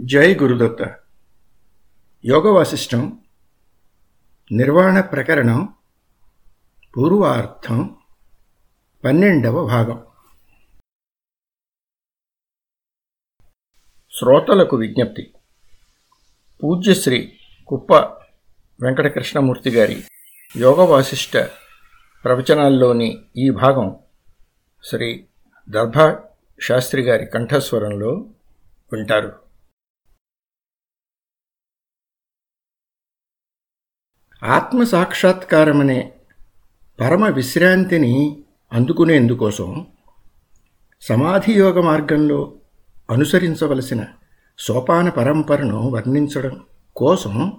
జై గురుదత్త. యోగ వాసిష్టం నిర్వాణ ప్రకరణం పూర్వార్థం పన్నెండవ భాగం. శ్రోతలకు విజ్ఞప్తి. పూజ్యశ్రీ కుప్ప వెంకటకృష్ణమూర్తి గారి యోగ వాసిష్ట ప్రవచనాల్లోని ఈ భాగం శ్రీ దర్భా శాస్త్రి గారి కంఠస్వరంలో వింటారు. ఆత్మ సాక్షాత్కారమనే పరమ విశ్రాంతిని అందుకునేందుకోసం సమాధి యోగ మార్గంలో అనుసరించవలసిన సోపాన పరంపరను వర్ణించడం కోసం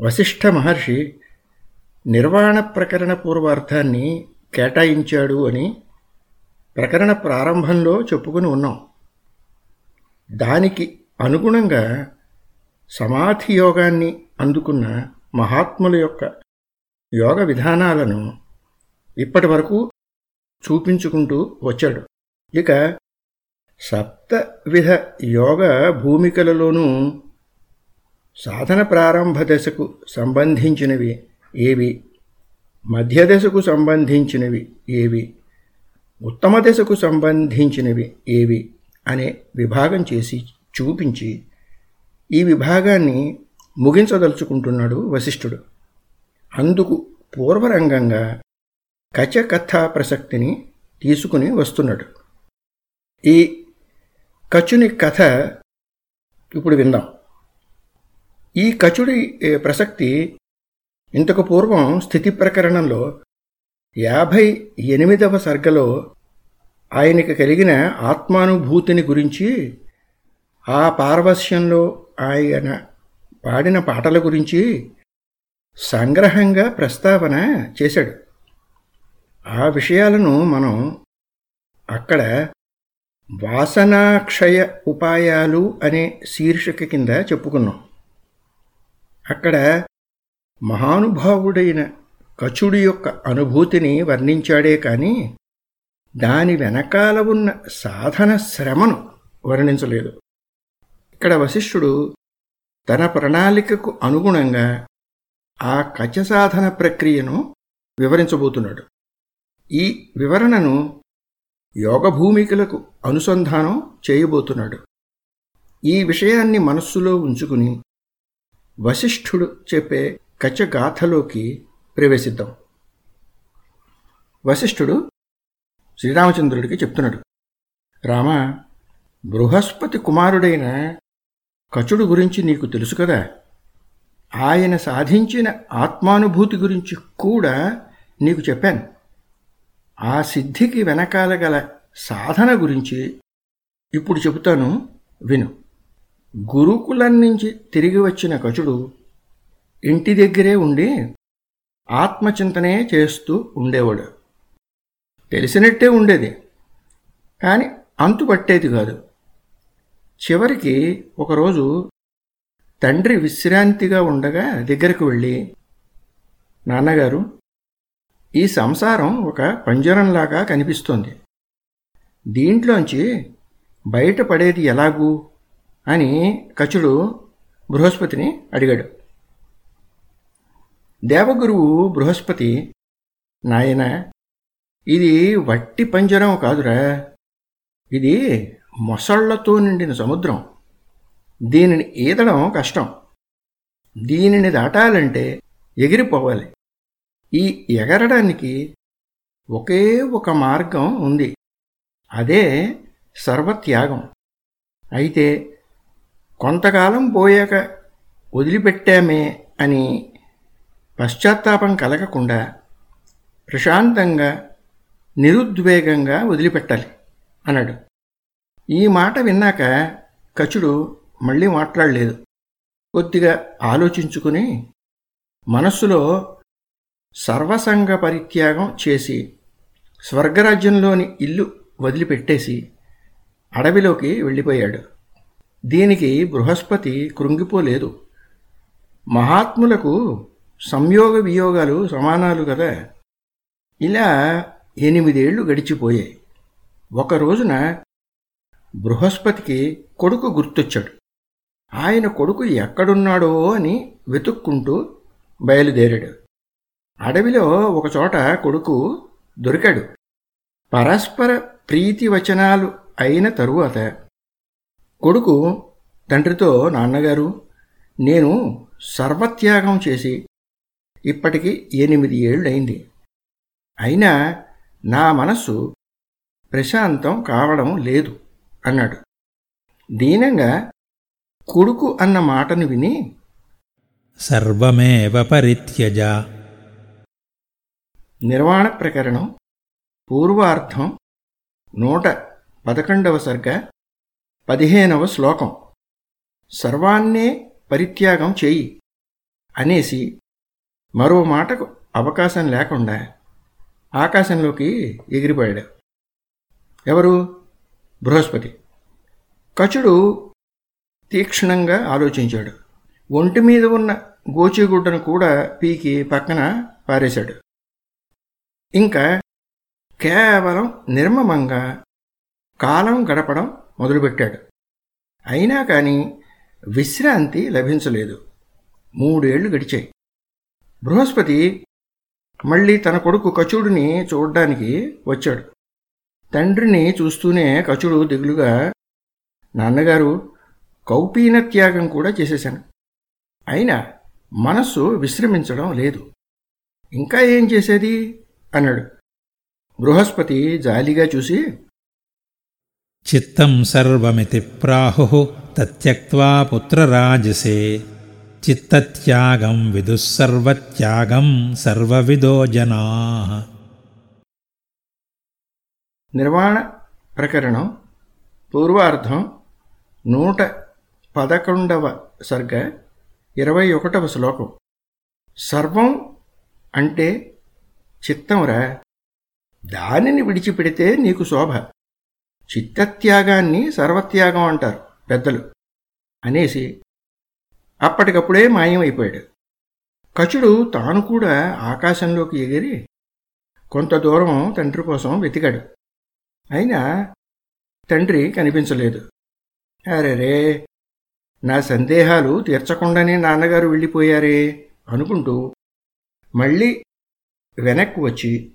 వశిష్ఠ మహర్షి నిర్వాణ ప్రకరణ పూర్వార్థాన్ని కేటాయించాడు అని ప్రకరణ ప్రారంభంలో చెప్పుకుని ఉన్నాం. దానికి అనుగుణంగా సమాధి యోగాన్ని అందుకున్న మహాత్ముల యొక్క యోగ విధానాలను ఇప్పటి వరకు చూపించుకుంటూ వచ్చాడు. ఇక సప్తవిధ యోగ భూమికలలోనూ సాధన ప్రారంభ దశకు సంబంధించినవి ఏవి? మధ్య దశకు సంబంధించినవి ఏవి? ఉత్తమ దశకు సంబంధించినవి ఏవి? అనే విభాగం చేసి చూపించి ఈ విభాగాన్ని ముగించదలుచుకుంటున్నాడు వశిష్ఠుడు. అందుకు పూర్వరంగంగా కథా ప్రసక్తిని తీసుకుని వస్తున్నాడు. ఈ కచుని కథ ఇప్పుడు విందాం. ఈ కచుడి ప్రసక్తి ఇంతకు పూర్వం స్థితి ప్రకరణంలో యాభై ఎనిమిదవ సర్గలో ఆయనకి కలిగిన ఆత్మానుభూతిని గురించి ఆ పార్వశ్యంలో ఆయన పాడిన పాటల గురించి సంగ్రహంగా ప్రస్తావన చేశాడు. ఆ విషయాలను మనం అక్కడ వాసనాక్షయ ఉపాయాలు అనే శీర్షిక కింద చెప్పుకున్నాం. అక్కడ మహానుభావుడైన కచుడి యొక్క అనుభూతిని వర్ణించాడే కానీ దాని వెనకాల ఉన్న సాధన శ్రమను వర్ణించలేదు. ఇక్కడ వశిష్ఠుడు తన ప్రణాళికకు అనుగుణంగా ఆ కచ సాధన ప్రక్రియను వివరించబోతున్నాడు. ఈ వివరణను యోగ భూమికలకు అనుసంధానం చేయబోతున్నాడు. ఈ విషయాన్ని మనస్సులో ఉంచుకుని వశిష్ఠుడు చెప్పే కచగాథలోకి ప్రవేశిద్దాం. వశిష్ఠుడు శ్రీరామచంద్రుడికి చెప్తున్నాడు. రామ బృహస్పతి కుమారుడైన కచుడు గురించి నీకు తెలుసు కదా? ఆయన సాధించిన ఆత్మానుభూతి గురించి కూడా నీకు చెప్పాను. ఆ సిద్ధికి వెనకాల గల సాధన గురించి ఇప్పుడు చెబుతాను విను. గురుకులం నుంచి తిరిగి వచ్చిన కచుడు ఇంటి దగ్గరే ఉండి ఆత్మచింతనే చేస్తూ ఉండేవాడు. తెలిసినట్టే ఉండేది. కానీ అంతు పట్టేది కాదు. చివరికి ఒకరోజు తండ్రి విశ్రాంతిగా ఉండగా దగ్గరకు వెళ్ళి నాన్నగారు ఈ సంసారం ఒక పంజరంలాగా కనిపిస్తోంది. దీంట్లోంచి బయటపడేది ఎలాగూ? అని కచుడు బృహస్పతిని అడిగాడు. దేవగురువు బృహస్పతి నాయన ఇది వట్టి పంజరం కాదురా. ఇది మొసళ్ళతో నిండిన సముద్రం. దీనిని ఈదడం కష్టం. దీనిని దాటాలంటే ఎగిరిపోవాలి. ఈ ఎగరడానికి ఒకే ఒక మార్గం ఉంది. అదే సర్వత్యాగం. అయితే కొంతకాలం పోయాక వదిలిపెట్టామే అని పశ్చాత్తాపం కలగకుండా ప్రశాంతంగా నిరుద్వేగంగా వదిలిపెట్టాలి అన్నాడు. ఈ మాట విన్నాక కచుడు మళ్ళీ మాట్లాడలేదు. కొద్దిగా ఆలోచించుకుని మనస్సులో సర్వసంగ పరిత్యాగం చేసి స్వర్గరాజ్యంలోని ఇల్లు వదిలిపెట్టేసి అడవిలోకి వెళ్ళిపోయాడు. దీనికి బృహస్పతి కృంగిపోలేదు. మహాత్ములకు సంయోగ వియోగాలు సమానాలు కదా. ఇలా ఎనిమిదేళ్ళు గడిచిపోయాయి. ఒక రోజున బృహస్పతికి కొడుకు గుర్తొచ్చాడు. ఆయన కొడుకు ఎక్కడున్నాడో అని వెతుక్కుంటూ బయలుదేరాడు. అడవిలో ఒకచోట కొడుకు దొరికాడు. పరస్పర ప్రీతి వచనాలు అయిన తరువాత కొడుకు తండ్రితో నాన్నగారు నేను సర్వత్యాగం చేసి ఇప్పటికి ఎనిమిది ఏళ్ళయింది. అయినా నా మనస్సు ప్రశాంతం కావడం లేదు. అన్నాడు. దీనంగా కొడుకు అన్న మాటను విని సర్వమేవ పరిత్యజ. నిర్వాణ ప్రకరణం పూర్వార్థం నూట పదకొండవ సర్గ పదిహేనవ శ్లోకం. సర్వాన్నే పరిత్యాగం చేయి అనేసి మరో మాటకు అవకాశం లేకుండా ఆకాశంలోకి ఎగిరిపోయాడు. ఎవరు? బృహస్పతి. కచుడు తీక్షణంగా ఆలోచించాడు. ఒంటి మీద ఉన్న గోచిగుడ్డను కూడా పీకి పక్కన పారేశాడు. ఇంకా కేవలం నిర్మమంగా కాలం గడపడం మొదలుపెట్టాడు. అయినా కానీ విశ్రాంతి లభించలేదు. మూడేళ్ళు గడిచాయి. బృహస్పతి మళ్ళీ తన కొడుకు కచుడిని చూడ్డానికి వచ్చాడు. తండ్రిని చూస్తూనే కచుడు దిగులుగా నాన్నగారు కౌపీన త్యాగం కూడా చేసేశాను. అయినా మనస్సు విశ్రమించడం లేదు. ఇంకా ఏం చేసేది? అన్నాడు. బృహస్పతి జాలిగా చూసి చిత్తం సర్వమితి ప్రాహు తత్యక్వా పుత్రరాజసే. చిత్తత్యాగం విదుస్సర్వత్యాగం సర్వవిదో జనా. నిర్వాణ ప్రకరణం పూర్వార్ధం నూట పదకొండవ సర్గ ఇరవై ఒకటవ శ్లోకం. సర్వం అంటే చిత్తంరా దానిని విడిచిపెడితే నీకు శోభ. చిత్తత్యాగాన్ని సర్వత్యాగం అంటారు పెద్దలు. అనేసి అప్పటికప్పుడే మాయమైపోయాడు. కచుడు తాను కూడా ఆకాశంలోకి ఎగిరి కొంత దూరం తండ్రి కోసం వెతికాడు. అయినా తండ్రి కనిపించలేదు. అరెరే నా సందేహాలు తీర్చకుండానే నాన్నగారు వెళ్ళిపోయారే అనుకుంటూ మళ్ళీ వెనక్కు వచ్చి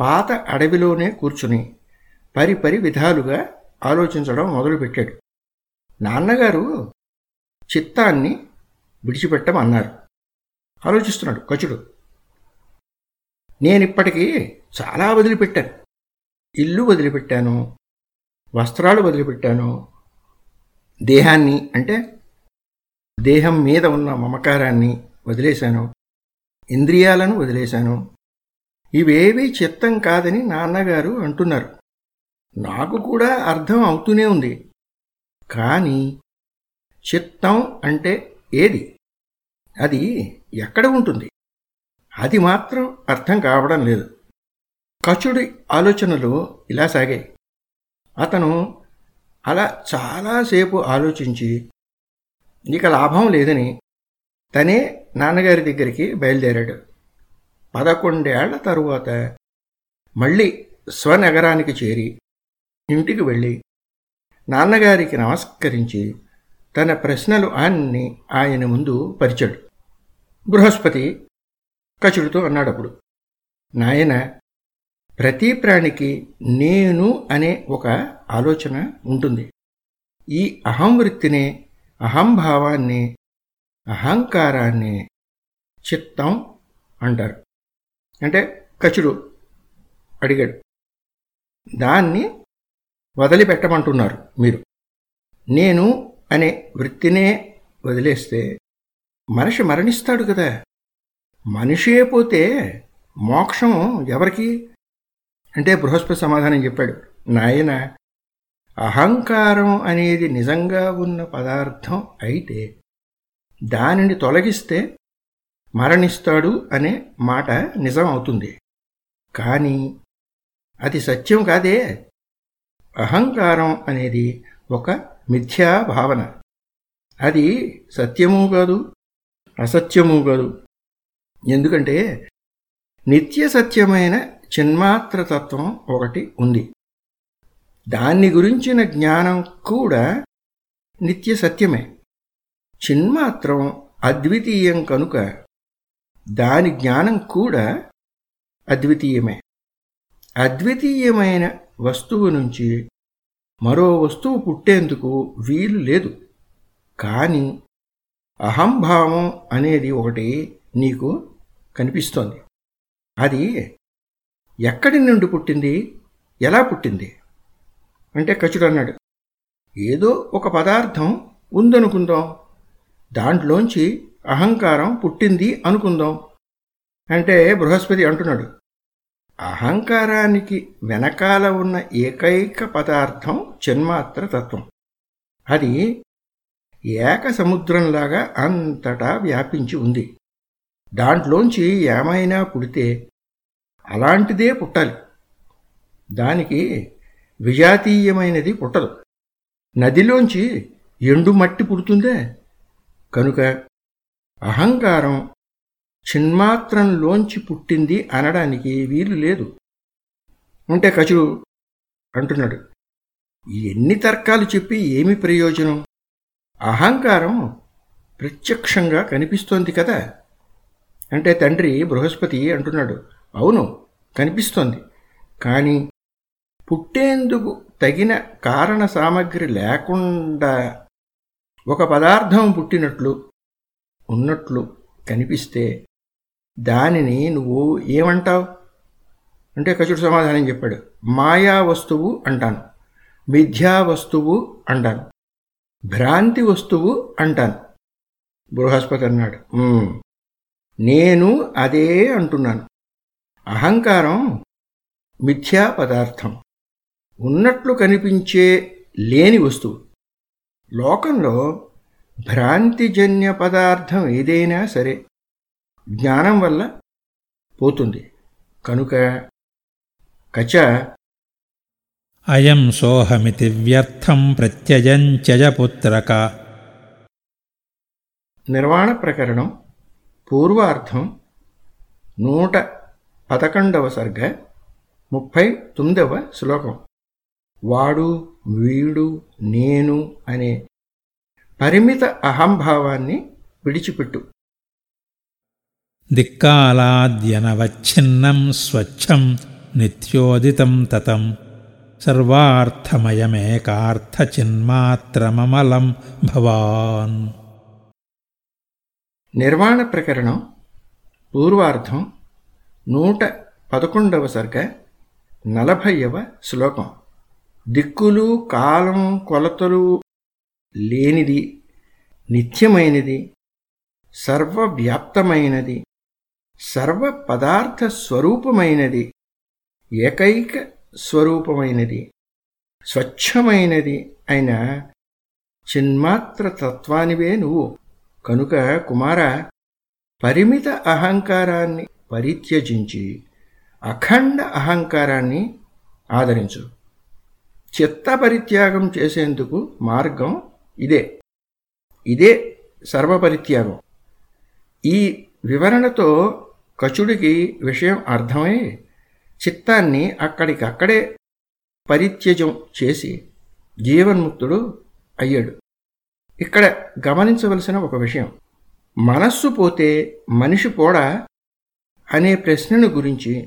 పాత అడవిలోనే కూర్చుని పరిపరి విధాలుగా ఆలోచించడం మొదలుపెట్టాడు. నాన్నగారు చిత్తాన్ని విడిచిపెట్టమన్నారు ఆలోచిస్తున్నాడు కచుడు. నేనిప్పటికీ చాలా వదిలిపెట్టాను. ఇల్లు వదిలిపెట్టాను వస్త్రాలు వదిలిపెట్టాను దేహాన్ని అంటే దేహం మీద ఉన్న మమకారాన్ని వదిలేశాను ఇంద్రియాలను వదిలేశాను. ఇవేవీ చిత్తం కాదని నాన్నగారు అంటున్నారు. నాకు కూడా అర్థం అవుతూనే ఉంది. కానీ చిత్తం అంటే ఏది? అది ఎక్కడ ఉంటుంది? అది మాత్రం అర్థం కావడం లేదు. కచుడి ఆలోచనలు ఇలా సాగాయి. అతను అలా చాలాసేపు ఆలోచించి ఇక లాభం లేదని తనే నాన్నగారి దగ్గరికి బయలుదేరాడు. పదకొండేళ్ళ తరువాత మళ్ళీ స్వనగరానికి చేరి ఇంటికి వెళ్ళి నాన్నగారికి నమస్కరించి తన ప్రశ్నలు అన్ని ఆయన ముందు పరిచాడు. బృహస్పతి కచుడితో అన్నాడప్పుడు నాయన ప్రతి ప్రాణికి నేను అనే ఒక ఆలోచన ఉంటుంది. ఈ అహం వృత్తినే అహంభావాన్ని అహంకారాన్ని చిత్తం అంటారు. అంటే కచుడు అడిగాడు. దాన్ని వదిలిపెట్టమంటున్నారు మీరు. నేను అనే వృత్తినే వదిలేస్తే మనిషి మరణిస్తాడు కదా. మనిషే పోతే మోక్షం ఎవరికి అంటే బృహస్పతి సమాధానం చెప్పాడు. నాయన అహంకారం అనేది నిజంగా ఉన్న పదార్థం అయితే దానిని తొలగిస్తే మరణిస్తాడు అనే మాట నిజం అవుతుంది. కానీ అది సత్యం కాదే. అహంకారం అనేది ఒక మిథ్యా భావన. అది సత్యము కాదు అసత్యము కాదు. ఎందుకంటే నిత్య సత్యమైన చిన్మాత్రతత్వం ఒకటి ఉంది. దాన్ని గురించిన జ్ఞానం కూడా నిత్య సత్యమే. చిన్మాత్రం అద్వితీయం కనుక దాని జ్ఞానం కూడా అద్వితీయమే. అద్వితీయమైన వస్తువు నుంచి మరో వస్తువు పుట్టేందుకు వీలు లేదు. కానీ అహంభావం అనేది ఒకటి నీకు కనిపిస్తోంది. అది ఎక్కడి నుండి పుట్టింది? ఎలా పుట్టింది? అంటే కచుడు అన్నాడు. ఏదో ఒక పదార్థం ఉందనుకుందాం. దాంట్లోంచి అహంకారం పుట్టింది అనుకుందాం. అంటే బృహస్పతి అంటున్నాడు. అహంకారానికి వెనకాల ఉన్న ఏకైక పదార్థం చిన్మాత్ర తత్వం. అది ఏక సముద్రంలాగా అంతటా వ్యాపించి ఉంది. దాంట్లోంచి ఏమైనా పుడితే అలాంటిదే పుట్టాలి. దానికి విజాతీయమైనది పుట్టదు. నదిలోంచి ఎండు మట్టి పుడుతుందే. కనుక అహంకారం చిన్మాత్రంలోంచి పుట్టింది అనడానికి వీలు లేదు. అంటే కచుడు అంటున్నాడు. ఎన్ని తర్కాలు చెప్పి ఏమి ప్రయోజనం? అహంకారం ప్రత్యక్షంగా కనిపిస్తోంది కదా. అంటే తండ్రి బృహస్పతి అంటున్నాడు. అవును కనిపిస్తోంది. కానీ పుట్టేందుకు తగిన కారణ సామగ్రి లేకుండా ఒక పదార్థం పుట్టినట్లు ఉన్నట్లు కనిపిస్తే దానిని నువ్వు ఏమంటావు? అంటే కచుడు సమాధానం చెప్పాడు. మాయా వస్తువు అంటాను. మిథ్యా వస్తువు అంటాను. భ్రాంతి వస్తువు అంటాను. బృహస్పతి అన్నాడు. నేను అదే అంటున్నాను. అహంకారం మిథ్యా పదార్థం. ఉన్నట్లు కనిపించే లేని వస్తువు. లోకంలో భ్రాంతిజన్య పదార్థం ఏదైనా సరే జ్ఞానం వల్ల పోతుంది. కనుక కచ అయం సోహమితి వ్యర్థం ప్రత్యయంచజ పుత్రక. నిర్వాణ ప్రకరణం పూర్వార్థం నూట పదకొండవ సర్గ ముప్పై తొమ్మిదవ శ్లోకం. వాడు వీడు నేను అనే పరిమిత అహంభావాన్ని విడిచిపెట్టు. దిక్కాలాద్యనవచ్ఛిన్నం స్వచ్ఛం నిత్యోదితం తతం. సర్వార్థమయమేకార్థచిన్మాత్రమమలం భవాన్. నిర్వాణ ప్రకరణం పూర్వార్థం నూట పదకొండవ సరిక నలభైవ శ్లోకం. దిక్కులు కాలం కొలతలు లేనిది నిత్యమైనది సర్వవ్యాప్తమైనది సర్వ పదార్థ స్వరూపమైనది ఏకైక స్వరూపమైనది స్వచ్ఛమైనది అయిన చిన్మాత్ర తత్వానివే నువ్వు. కనుక కుమార పరిమిత అహంకారాన్ని పరిత్యజించి అఖండ అహంకారాన్ని ఆదరించు. చిత్త పరిత్యాగం చేసేందుకు మార్గం ఇదే. ఇదే సర్వపరిత్యాగం. ఈ వివరణతో కచుడికి విషయం అర్థమై చిత్తాన్ని అక్కడికక్కడే పరిత్యజం చేసి జీవన్ముక్తుడు అయ్యాడు. ఇక్కడ గమనించవలసిన ఒక విషయం. మనస్సు పోతే మనిషి కూడా అనే ప్రశ్నను గురించి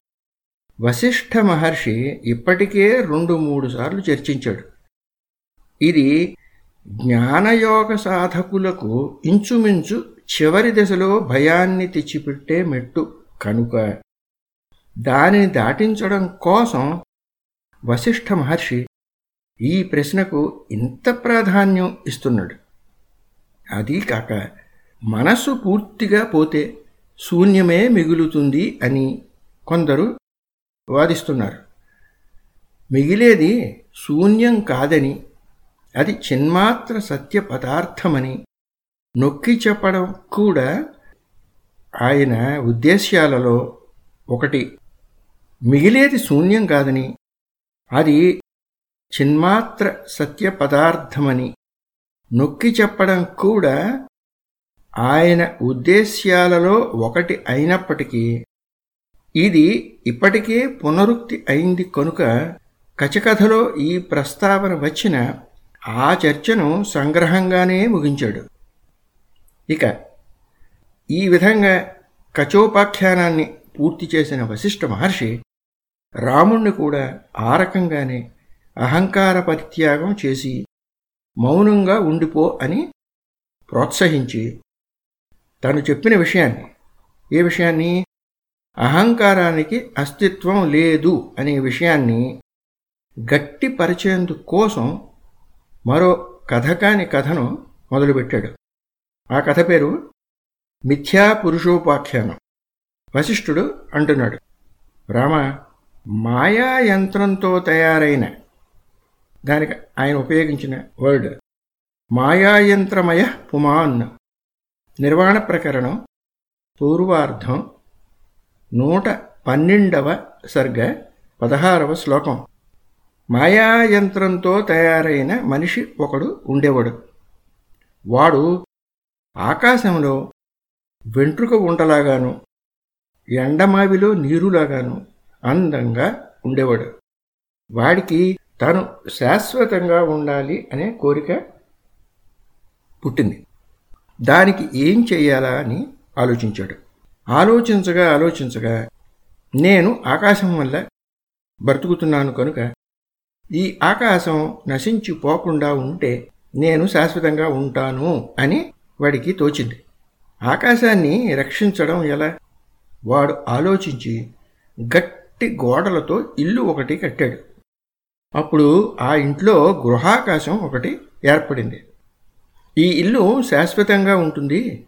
వశిష్ఠ మహర్షి ఇప్పటికే రెండు మూడు సార్లు చర్చించాడు. ఇది జ్ఞానయోగ సాధకులకు ఇంచుమించు చివరి దశలో భయాన్ని తెచ్చిపెట్టే మెట్టు కనుక. దానిని దాటించడం కోసం వశిష్ఠ మహర్షి ఈ ప్రశ్నకు ఇంత ప్రాధాన్యం ఇస్తున్నాడు. అదీ కాక మనస్సు పూర్తిగా పోతే శూన్యమే మిగులుతుంది అని కొందరు వాదిస్తున్నారు. మిగిలేది శూన్యం కాదని అది చిన్మాత్ర సత్య పదార్థమని నొక్కి చెప్పడం కూడా ఆయన ఉద్దేశ్యాలలో ఒకటి. మిగిలేది శూన్యం కాదని అది చిన్మాత్ర సత్య పదార్థమని నొక్కి చెప్పడం కూడా ఆయన ఉద్దేశ్యాలలో ఒకటి అయినప్పటికీ ఇది ఇప్పటికే పునరుక్తి అయింది కనుక కచకథలో ఈ ప్రస్తావన వచ్చిన ఆ చర్చను సంగ్రహంగానే ముగించాడు. ఇక ఈ విధంగా కచోపాఖ్యానాన్ని పూర్తి చేసిన వశిష్ఠ మహర్షి రాముణ్ణి కూడా ఆ రకంగానే అహంకార పరిత్యాగం చేసి మౌనంగా ఉండిపో అని ప్రోత్సహించి తను చెప్పిన విషయాన్ని. ఏ విషయాన్ని? అహంకారానికి అస్తిత్వం లేదు అనే విషయాన్ని గట్టిపరిచేందుకు కోసం మరో కథ కాని కథను మొదలుపెట్టాడు. ఆ కథ పేరు మిథ్యా పురుషోపాఖ్యానం. వశిష్ఠుడు అంటున్నాడు రామ మాయా యంత్రంతో తయారైన దానికి ఆయన ఉపయోగించిన వర్డ్ మాయాయంత్రమయ పుమాన్ నిర్వాణ ప్రకరణం పూర్వార్ధం నూట పన్నెండవ సర్గ పదహారవ శ్లోకం. మాయాయంత్రంతో తయారైన మనిషి ఒకడు ఉండేవాడు. వాడు ఆకాశంలో వెంట్రుక ఉండలాగాను ఎండమావిలో నీరులాగాను అందంగా ఉండేవాడు. వాడికి తను శాశ్వతంగా ఉండాలి అనే కోరిక పుట్టింది. దానికి ఏం చేయాలా అని ఆలోచించాడు. ఆలోచించగా ఆలోచించగా నేను ఆకాశం వల్ల బ్రతుకుతున్నాను కనుక ఈ ఆకాశం నశించిపోకుండా ఉంటే నేను శాశ్వతంగా ఉంటాను అని వాడికి తోచింది. ఆకాశాన్ని రక్షించడం ఎలా? వాడు ఆలోచించి గట్టి గోడలతో ఇల్లు ఒకటి కట్టాడు. అప్పుడు ఆ ఇంట్లో గృహాకాశం ఒకటి ఏర్పడింది. ఈ ఇల్లు శాశ్వతంగా ఉంటుంది.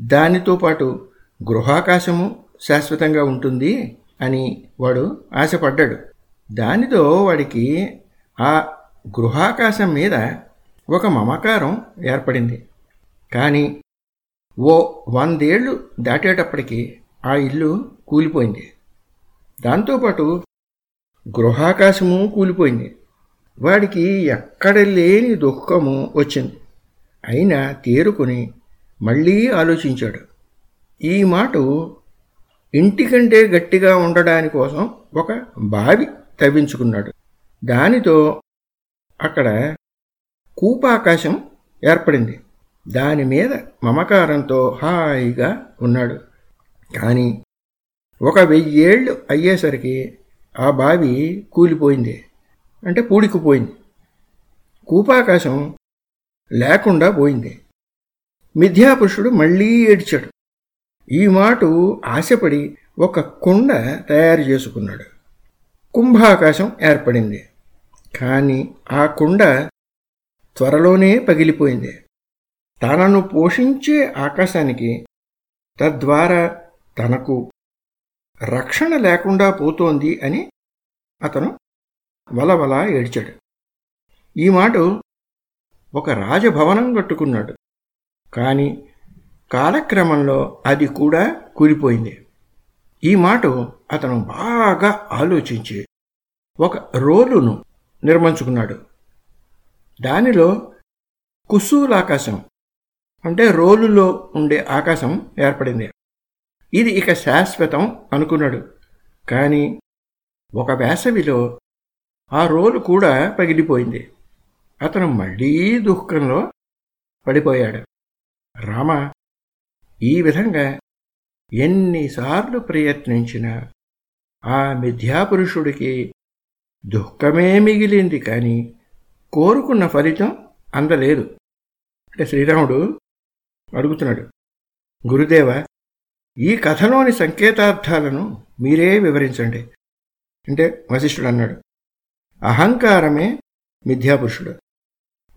దానితో పాటు గృహాకాశము శాశ్వతంగా ఉంటుంది అని వాడు ఆశపడ్డాడు. దానితో వాడికి ఆ గృహాకాశం మీద ఒక మమకారం ఏర్పడింది. కానీ ఓ వందేళ్ళు దాటేటప్పటికి ఆ ఇల్లు కూలిపోయింది. దాంతోపాటు గృహాకాశము కూలిపోయింది. వాడికి ఎక్కడ లేని దుఃఖము వచ్చింది. అయినా తేరుకుని మళ్ళీ ఆలోచించాడు. ఈ మాట ఇంటికంటే గట్టిగా ఉండడాని కోసం ఒక బావి తవ్వించుకున్నాడు. దానితో అక్కడ కూపాకాశం ఏర్పడింది. దాని మీద మమకారంతో హాయిగా ఉన్నాడు. కానీ ఒక వెయ్యేళ్ళు అయ్యేసరికి ఆ బావి కూలిపోయింది. అంటే పూడికిపోయింది. కూపాకాశం లేకుండా పోయింది. మిథ్యాపురుషుడు మళ్ళీ ఏడ్చాడు. ఈ మాట ఆశపడి ఒక కుండ తయారు చేసుకున్నాడు. కుంభాకాశం ఏర్పడింది. కానీ ఆ కుండ త్వరలోనే పగిలిపోయింది. తనను పోషించే ఆకాశానికి తద్వారా తనకు రక్షణ లేకుండా పోతోంది అని అతను వలవలా ఏడ్చాడు. ఈ మాట ఒక రాజభవనం కట్టుకున్నాడు. కానీ కాలక్రమంలో అది కూడా కూలిపోయింది. ఈ మాట అతను బాగా ఆలోచించి ఒక రోలును నిర్మించుకున్నాడు. దానిలో కుసూలాకాశం అంటే రోలులో ఉండే ఆకాశం ఏర్పడింది. ఇది ఇక శాశ్వతం అనుకున్నాడు. కానీ ఒక వేసవిలో ఆ రోలు కూడా పగిలిపోయింది. అతను మళ్ళీ దుఃఖంలో పడిపోయాడు. రామ ఈ విధంగా ఎన్నిసార్లు ప్రయత్నించినా ఆ మిథ్యాపురుషుడికి దుఃఖమే మిగిలింది కానీ కోరుకున్న ఫలితం అందలేదు. అంటే శ్రీరాముడు అడుగుతున్నాడు గురుదేవ ఈ కథలోని సంకేతార్థాలను మీరే వివరించండి. అంటే వశిష్ఠుడు అన్నాడు అహంకారమే మిథ్యాపురుషుడు.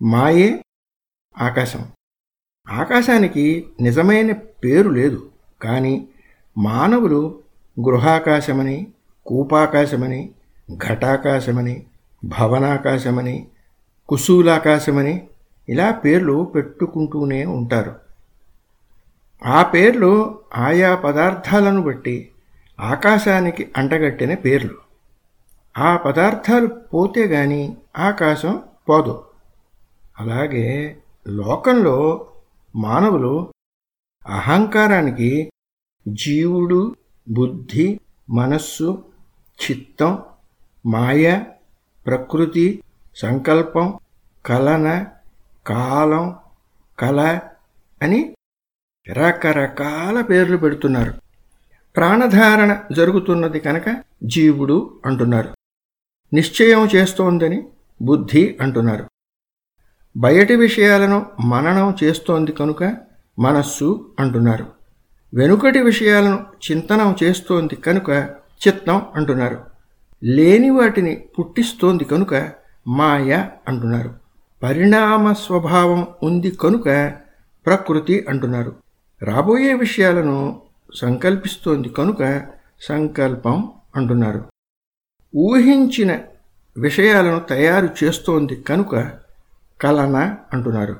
మాయే ఆకాశం. ఆకాశానికి నిజమైన పేరు లేదు. కానీ మానవులు గృహాకాశమని కూపాకాశమని ఘటాకాశమని భవనాకాశమని కుశూలాకాశమని ఇలా పేర్లు పెట్టుకుంటూనే ఉంటారు. ఆ పేర్లు ఆయా పదార్థాలను బట్టి ఆకాశానికి అంటగట్టిన పేర్లు. ఆ పదార్థాలు పోతే గాని ఆకాశం పోదు. అలాగే లోకంలో మానవులు అహంకారానికి జీవుడు బుద్ధి మనస్సు చిత్తం మాయ ప్రకృతి సంకల్పం కలన కాలం కళ అని రకరకాల పేర్లు పెడుతున్నారు. ప్రాణధారణ జరుగుతున్నది కనుక జీవుడు అంటున్నారు. నిశ్చయం చేస్తోందని బుద్ధి అంటున్నారు. బయటి విషయాలను మననం చేస్తోంది కనుక మనస్సు అంటున్నారు. వెనుకటి విషయాలను చింతనం చేస్తోంది కనుక చిత్తం అంటున్నారు. లేని వాటిని పుట్టిస్తోంది కనుక మాయ అంటున్నారు. పరిణామ స్వభావం ఉంది కనుక ప్రకృతి అంటున్నారు. రాబోయే విషయాలను సంకల్పిస్తోంది కనుక సంకల్పం అంటున్నారు. ఊహించిన విషయాలను తయారు చేస్తోంది కనుక కలన అంటున్నారు.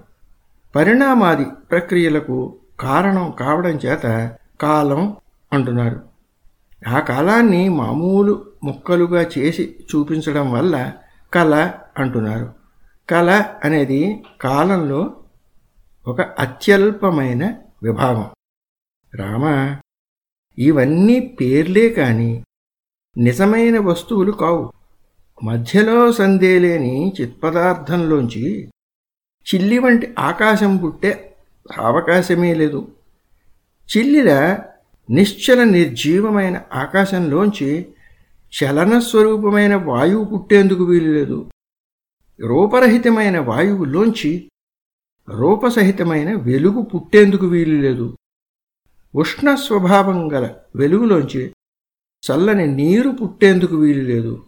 పరిణామాది ప్రక్రియలకు కారణం కావడం చేత కాలం అంటున్నారు. ఆ కాలాన్ని మామూలు ముక్కలుగా చేసి చూపించడం వల్ల కళ అంటున్నారు. కళ అనేది కాలంలో ఒక అత్యల్పమైన విభాగం. రామ ఇవన్నీ పేర్లే కాని నిజమైన వస్తువులు కావు. మధ్యలో సందేలేని చిత్పదార్థంలోంచి చిల్లి వంటి ఆకాశం పుట్టే అవకాశమే లేదు. చిల్లిల నిశ్చల నిర్జీవమైన ఆకాశంలోంచి చలన స్వరూపమైన వాయువు పుట్టేందుకు వీలు లేదు. రూపరహితమైన వాయువులోంచి రూపసహితమైన వెలుగు పుట్టేందుకు వీలు లేదు. ఉష్ణ స్వభావం గల వెలుగులోంచి చల్లని నీరు పుట్టేందుకు వీలు లేదు.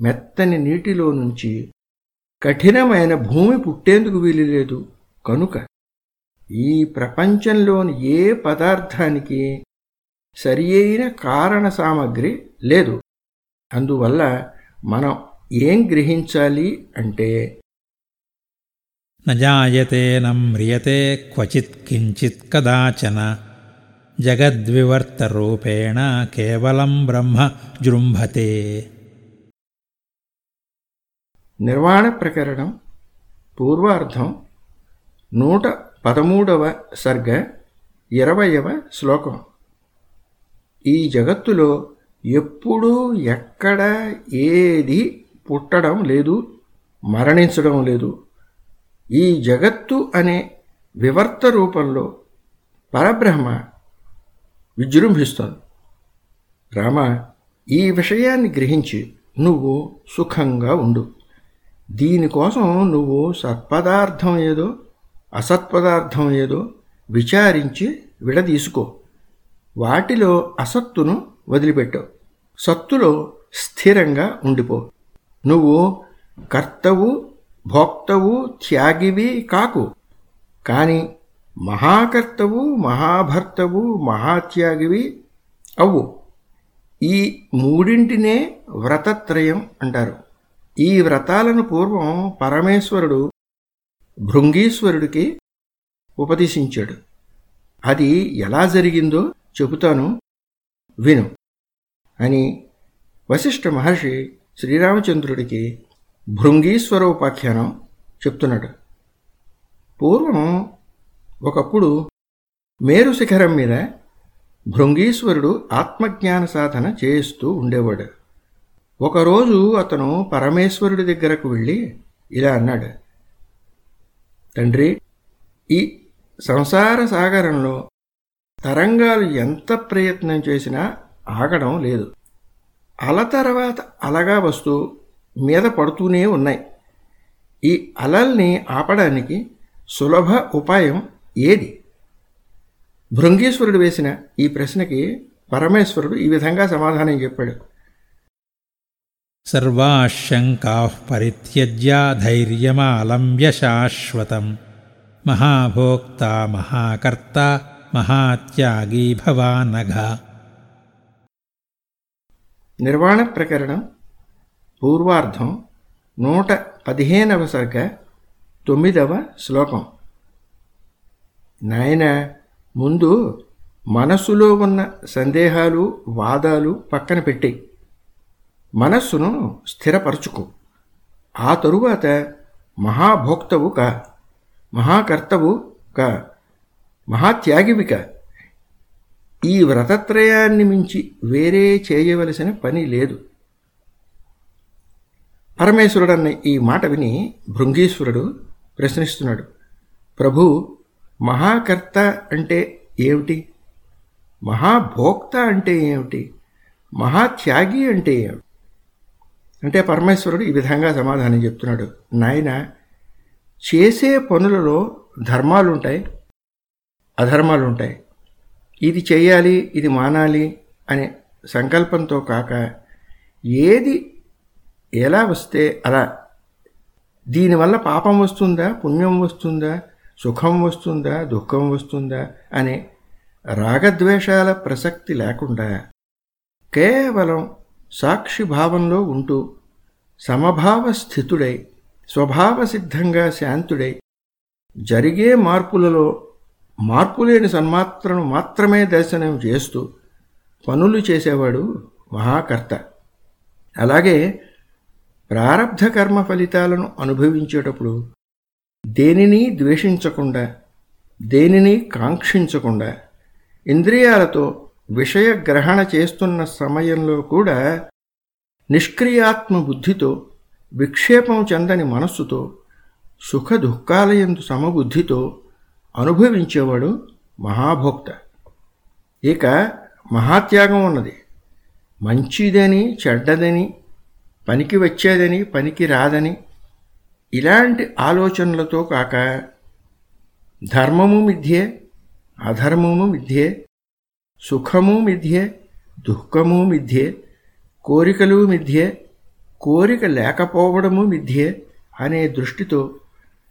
మెత్తని నీటిలో నుంచి కఠినమైన భూమి పుట్టేందుకు వీలు లేదు కనుక ఈ ప్రపంచంలోని ఏ పదార్థానికి సరి అయిన కారణ సామగ్రి లేదు. అందువల్ల మనం ఏం గ్రహించాలి అంటే నజాయతే నమ్రియతే క్వచిత్ కించిత్ కదాచన జగద్వివర్తరూపేణ కేవలం బ్రహ్మ జృంభతే. నిర్వాణ ప్రకరణం పూర్వార్ధం నూట పదమూడవ సర్గ ఇరవయవ శ్లోకం. ఈ జగత్తులో ఎప్పుడూ ఎక్కడ ఏది పుట్టడం లేదు మరణించడం లేదు. ఈ జగత్తు అనే వివర్త రూపంలో పరబ్రహ్మ విజృంభిస్తోంది. రామ ఈ విషయాన్ని గ్రహించి నువ్వు సుఖంగా ఉండు. దీనికోసం నువ్వు సత్పదార్థం ఏదో అసత్పదార్థం ఏదో విచారించి విడదీసుకో. వాటిలో అసత్తును వదిలిపెట్టు. సత్తులో స్థిరంగా ఉండిపో. నువ్వు కర్తవు భోక్తవు త్యాగివి కాకు. కాని మహాకర్తవు మహాభర్తవు మహాత్యాగివి అవు ఈ మూడింటినే వ్రతత్రయం అంటారు. ఈ వ్రతాలను పూర్వం పరమేశ్వరుడు భృంగీశ్వరుడికి ఉపదేశించాడు. అది ఎలా జరిగిందో చెబుతాను. విను అని వశిష్ఠ మహర్షి శ్రీరామచంద్రుడికి భృంగీశ్వరోపాఖ్యానం చెప్తున్నాడు. పూర్వం ఒకప్పుడు మేరు శిఖరం మీద భృంగీశ్వరుడు ఆత్మజ్ఞాన సాధన చేస్తూ ఉండేవాడు. ఒకరోజు అతను పరమేశ్వరుడి దగ్గరకు వెళ్ళి ఇలా అన్నాడు. తండ్రి ఈ సంసార సాగరంలో తరంగాలు ఎంత ప్రయత్నం చేసినా ఆగడం లేదు. అల తర్వాత అలగా వస్తూ మీద పడుతూనే ఉన్నాయి. ఈ అలల్ని ఆపడానికి సులభ ఉపాయం ఏది? భృంగీశ్వరుడు వేసిన ఈ ప్రశ్నకి పరమేశ్వరుడు ఈ విధంగా సమాధానం చెప్పాడు. సర్వాశంకా పరిత్యజ్య ధైర్యమాలంబ్య శాశ్వతం. మహాభోక్త మహాకర్త మహాత్యాగీ భవానఘ నిర్వాణ ప్రకరణం పూర్వార్ధం నూట పదిహేనవ సర్గ తొమ్మిదవ శ్లోకం. నాయన ముందు మనస్సులో ఉన్న సందేహాలు వాదాలు పక్కన పెట్టి. మనస్సును స్థిరపరచుకో. ఆ తరువాత మహాభోక్తవు కా మహాకర్తవు కా మహాత్యాగివిక ఈ వ్రతత్రయాన్ని మించి వేరే చేయవలసిన పని లేదు. పరమేశ్వరుడన్న ఈ మాట విని భృంగీశ్వరుడు ప్రశ్నిస్తున్నాడు. ప్రభు మహాకర్త అంటే ఏమిటి? మహాభోక్త అంటే ఏమిటి? మహాత్యాగి అంటే ఏమిటి? అంటే పరమేశ్వరుడు ఈ విధంగా సమాధానం చెప్తున్నాడు. నాయన చేసే పనులలో ధర్మాలుంటాయి అధర్మాలుంటాయి. అధర్మాలు ఉంటాయి ఇది చేయాలి ఇది మానాలి అనే సంకల్పంతో కాక ఏది ఎలా వస్తే అలా దీనివల్ల పాపం వస్తుందా పుణ్యం వస్తుందా సుఖం వస్తుందా దుఃఖం వస్తుందా అనే రాగద్వేషాల ప్రసక్తి లేకుండా కేవలం సాక్షి భావంలో ఉంటూ సమభావ స్థితుడై స్వభావ సిద్ధంగా శాంతుడై జరిగే మార్పులలో మార్పులేని సన్మాత్రను మాత్రమే దర్శనం చేస్తూ పనులు చేసేవాడు మహాకర్త. అలాగే ప్రారబ్ధ కర్మ ఫలితాలను అనుభవించేటప్పుడు దేనిని ద్వేషించకుండా దేనిని కాంక్షించకుండా ఇంద్రియాలతో విషయ గ్రహణ చేస్తున్న సమయంలో కూడా నిష్క్రియాత్మ బుద్ధితో విక్షేపం చెందని మనస్సుతో సుఖ దుఃఖాలయందు సమబుద్ధితో అనుభవించేవాడు మహాభోక్త. ఇక మహాత్యాగం ఉన్నది. మంచిదని చెడ్డదని పనికి వచ్చేదని పనికి రాదని ఇలాంటి ఆలోచనలతో కాక ధర్మము మిథ్యే అధర్మము మిథ్యే సుఖము మిథ్యే దుఃఖము మిథ్యే కోరికలు మిథ్యే కోరిక లేకపోవడము మిథ్యే అనే దృష్టితో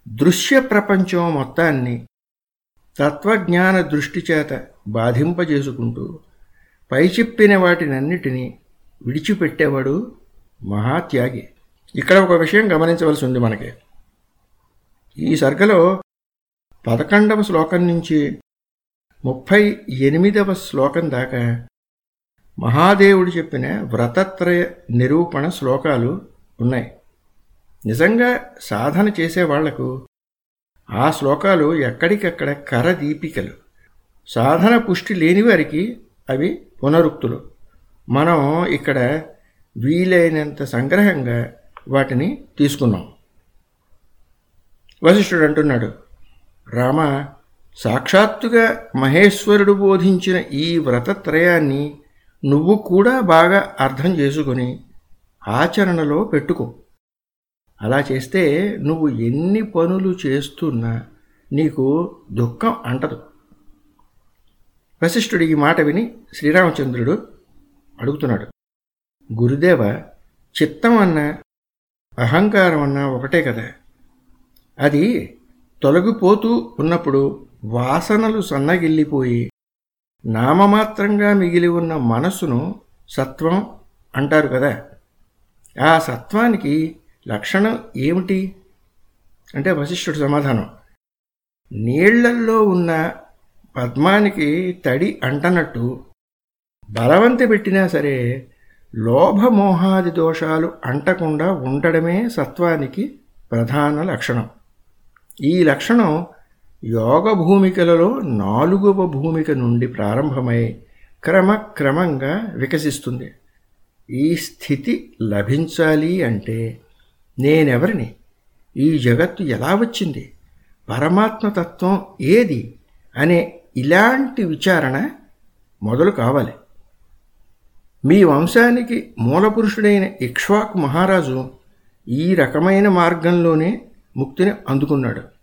దృశ్య ప్రపంచం మొత్తాన్ని తత్వజ్ఞాన దృష్టి చేత బాధింపజేసుకుంటూ పై చెప్పిన వాటినన్నిటినీ విడిచిపెట్టేవాడు మహాత్యాగి. ఇక్కడ ఒక విషయం గమనించవలసి ఉంది మనకి. ఈ సర్గలో పదకొండవ శ్లోకం నుంచి ముప్పై ఎనిమిదవ శ్లోకం దాకా. మహాదేవుడు చెప్పిన వ్రతత్రయ నిరూపణ శ్లోకాలు ఉన్నాయి. నిజంగా సాధన చేసేవాళ్ళకు ఆ శ్లోకాలు ఎక్కడికక్కడ కరదీపికలు సాధన పుష్టి లేని వారికి అవి పునరుక్తులు. మనం ఇక్కడ వీలైనంత సంగ్రహంగా వాటిని తీసుకున్నాం. వశిష్ఠుడు అంటున్నాడు రామ సాక్షాత్తుగా మహేశ్వరుడు బోధించిన ఈ వ్రతత్రయాన్ని నువ్వు కూడా బాగా అర్థం చేసుకొని ఆచరణలో పెట్టుకో. అలా చేస్తే నువ్వు ఎన్ని పనులు చేస్తున్నా నీకు దుఃఖం అంటదు. వశిష్ఠుడు ఈ మాట విని శ్రీరామచంద్రుడు అడుగుతున్నాడు. గురుదేవ చిత్తం అన్నా అహంకారం అన్నా ఒకటే కదా. అది తొలగిపోతూ ఉన్నప్పుడు వాసనలు సన్నగిల్లిపోయి నామమాత్రంగా మిగిలి ఉన్న మనస్సును సత్వం అంటారు కదా. ఆ సత్వానికి లక్షణం ఏమిటి? అంటే వశిష్ఠుడు సమాధానం. నీళ్ళల్లో ఉన్న పద్మానికి తడి అంటనట్టు బలవంతి పెట్టినా సరే లోభమోహాది దోషాలు అంటకుండా ఉండడమే సత్వానికి ప్రధాన లక్షణం. ఈ లక్షణం యోగ భూమికలలో నాలుగవ భూమిక నుండి ప్రారంభమై క్రమక్రమంగా వికసిస్తుంది. ఈ స్థితి లభించాలి అంటే నేనెవరిని? ఈ జగత్తు ఎలా వచ్చింది? పరమాత్మతత్వం ఏది? అనే ఇలాంటి విచారణ మొదలు కావాలి. మీ వంశానికి మూలపురుషుడైన ఇక్ష్వాకు మహారాజు ఈ రకమైన మార్గంలోనే ముక్తిని అందుకున్నాడు.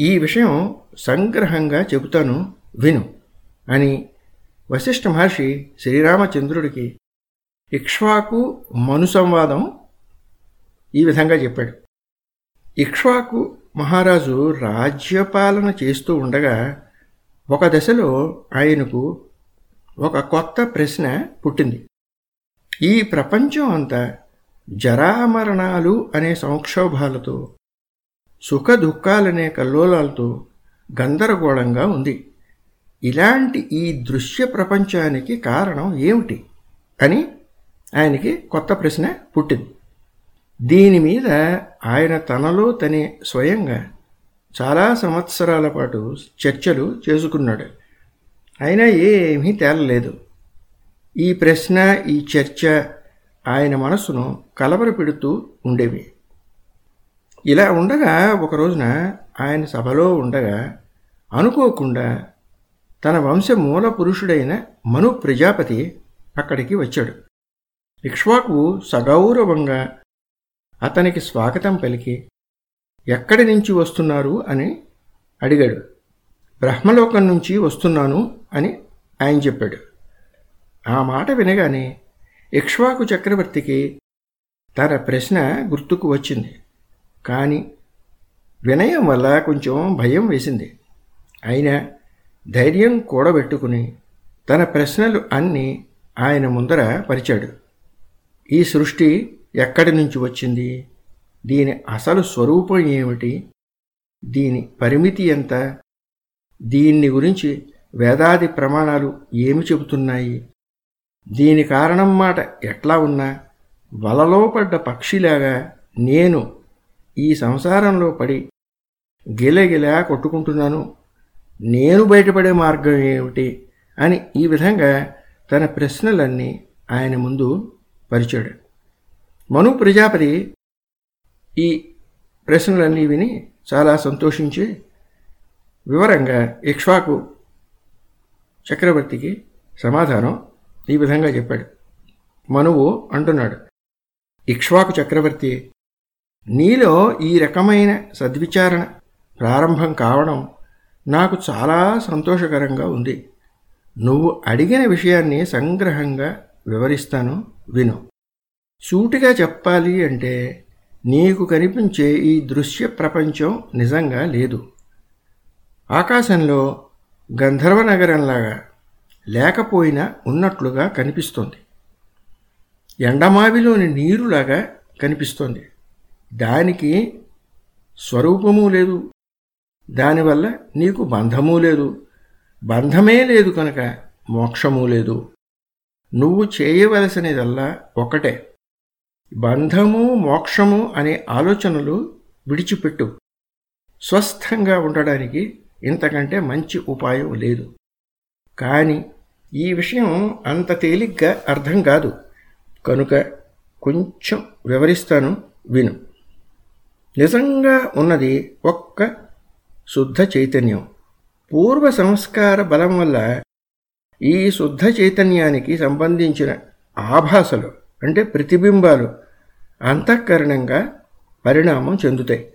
ఈ విషయం సంగ్రహంగా చెబుతాను విను అని వశిష్ఠ మహర్షి శ్రీరామచంద్రుడికి ఇక్ష్వాకు మను సంవాదం ఈ విధంగా చెప్పాడు. ఇక్ష్వాకు మహారాజు రాజ్యపాలన చేస్తూ ఉండగా ఒక దశలో ఆయనకు ఒక కొత్త ప్రశ్న పుట్టింది. ఈ ప్రపంచం అంతా జరామరణాలు అనే సంక్షోభాలతో సుఖ దుఃఖాలనే కల్లోలాలతో గందరగోళంగా ఉంది. ఇలాంటి ఈ దృశ్య ప్రపంచానికి కారణం ఏమిటి అని ఆయనకి కొత్త ప్రశ్న పుట్టింది. దీని మీద ఆయన తనలో తనే స్వయంగా చాలా సంవత్సరాల పాటు చర్చలు చేసుకున్నాడు. అయినా ఏమీ తేలలేదు. ఈ ప్రశ్న ఈ చర్చ ఆయన మనసును కలవరపెడుతూ ఉండేవి. ఇలా ఉండగా ఒక రోజున ఆయన సభలో ఉండగా అనుకోకుండా తన వంశ మూల పురుషుడైన మను ప్రజాపతి అక్కడికి వచ్చాడు. ఇక్ష్వాకు సగౌరవంగా అతనికి స్వాగతం పలికి ఎక్కడి నుంచి వస్తున్నారు? అని అడిగాడు. బ్రహ్మలోకం నుంచి వస్తున్నాను అని ఆయన చెప్పాడు. ఆ మాట వినగానే ఇక్ష్వాకు చక్రవర్తికి తన ప్రశ్న గుర్తుకు వచ్చింది. కానీ వినయం వల్ల కొంచెం భయం వేసింది. అయినా ధైర్యం కూడబెట్టుకుని తన ప్రశ్నలు అన్నీ ఆయన ముందర పరిచాడు. ఈ సృష్టి ఎక్కడి నుంచి వచ్చింది? దీని అసలు స్వరూపం ఏమిటి? దీని పరిమితి ఎంత? దీన్ని గురించి వేదాది ప్రమాణాలు ఏమి చెబుతున్నాయి? దీని కారణం మాట ఎట్లా ఉన్నా? వలలో పడ్డ పక్షిలాగా నేను ఈ సంసారంలో పడి గిలగిలా కొట్టుకుంటున్నాను. నేను బయటపడే మార్గం ఏమిటి అని ఈ విధంగా తన ప్రశ్నలన్నీ ఆయన ముందు పరిచాడు. మను ప్రజాపతి ఈ ప్రశ్నలన్నీ విని చాలా సంతోషించి వివరంగా ఇక్ష్వాకు చక్రవర్తికి సమాధానం ఈ విధంగా చెప్పాడు. మనువు అంటున్నాడు. ఇక్ష్వాకు చక్రవర్తి నీలో ఈ రకమైన సద్విచారణ ప్రారంభం కావడం నాకు చాలా సంతోషకరంగా ఉంది. నువ్వు అడిగిన విషయాన్ని సంగ్రహంగా వివరిస్తాను విను. సూటిగా చెప్పాలి అంటే నీకు కనిపించే ఈ దృశ్య ప్రపంచం నిజంగా లేదు. ఆకాశంలో గంధర్వ నగరంలాగా లేకపోయినా ఉన్నట్లుగా కనిపిస్తోంది. ఎండమావిలోని నీరులాగా కనిపిస్తోంది. దానికి స్వరూపము లేదు. దానివల్ల నీకు బంధము లేదు. బంధమే లేదు కనుక మోక్షము లేదు. నువ్వు చేయవలసినదల్లా ఒకటే. బంధము మోక్షము అనే ఆలోచనలు విడిచిపెట్టు. స్వస్థంగా ఉండడానికి ఇంతకంటే మంచి ఉపాయం లేదు. కానీ ఈ విషయం అంత తేలిగ్గా అర్థం కాదు. కనుక కొంచెం వివరిస్తాను విను. నిజంగా ఉన్నది ఒక్క శుద్ధ చైతన్యం. పూర్వ సంస్కార బలం వల్ల ఈ శుద్ధ చైతన్యానికి సంబంధించిన ఆభాసలు అంటే ప్రతిబింబాలు అంతఃకరణంగా పరిణామం చెందుతాయి.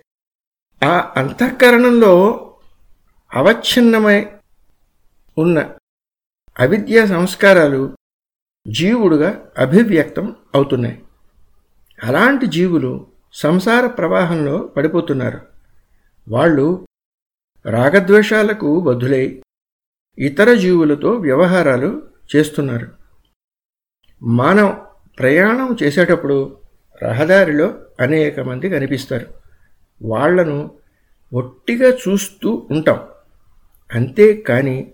ఆ అంతఃకరణంలో అవచ్ఛిన్నమై ఉన్న అవిద్యా సంస్కారాలు జీవుడుగా అభివ్యక్తం అవుతున్నాయి. అలాంటి జీవులు సంసార ప్రవాహంలో పడిపోతున్నారు. వాళ్ళు రాగద్వేషాలకు బదులై ఇతర జీవులతో వ్యవహారాలు చేస్తున్నారు. మనం ప్రయాణం చేసేటప్పుడు రహదారిలో అనేక మంది కనిపిస్తారు. వాళ్ళను ఒట్టిగా చూస్తూ ఉంటాం. అంతేకాని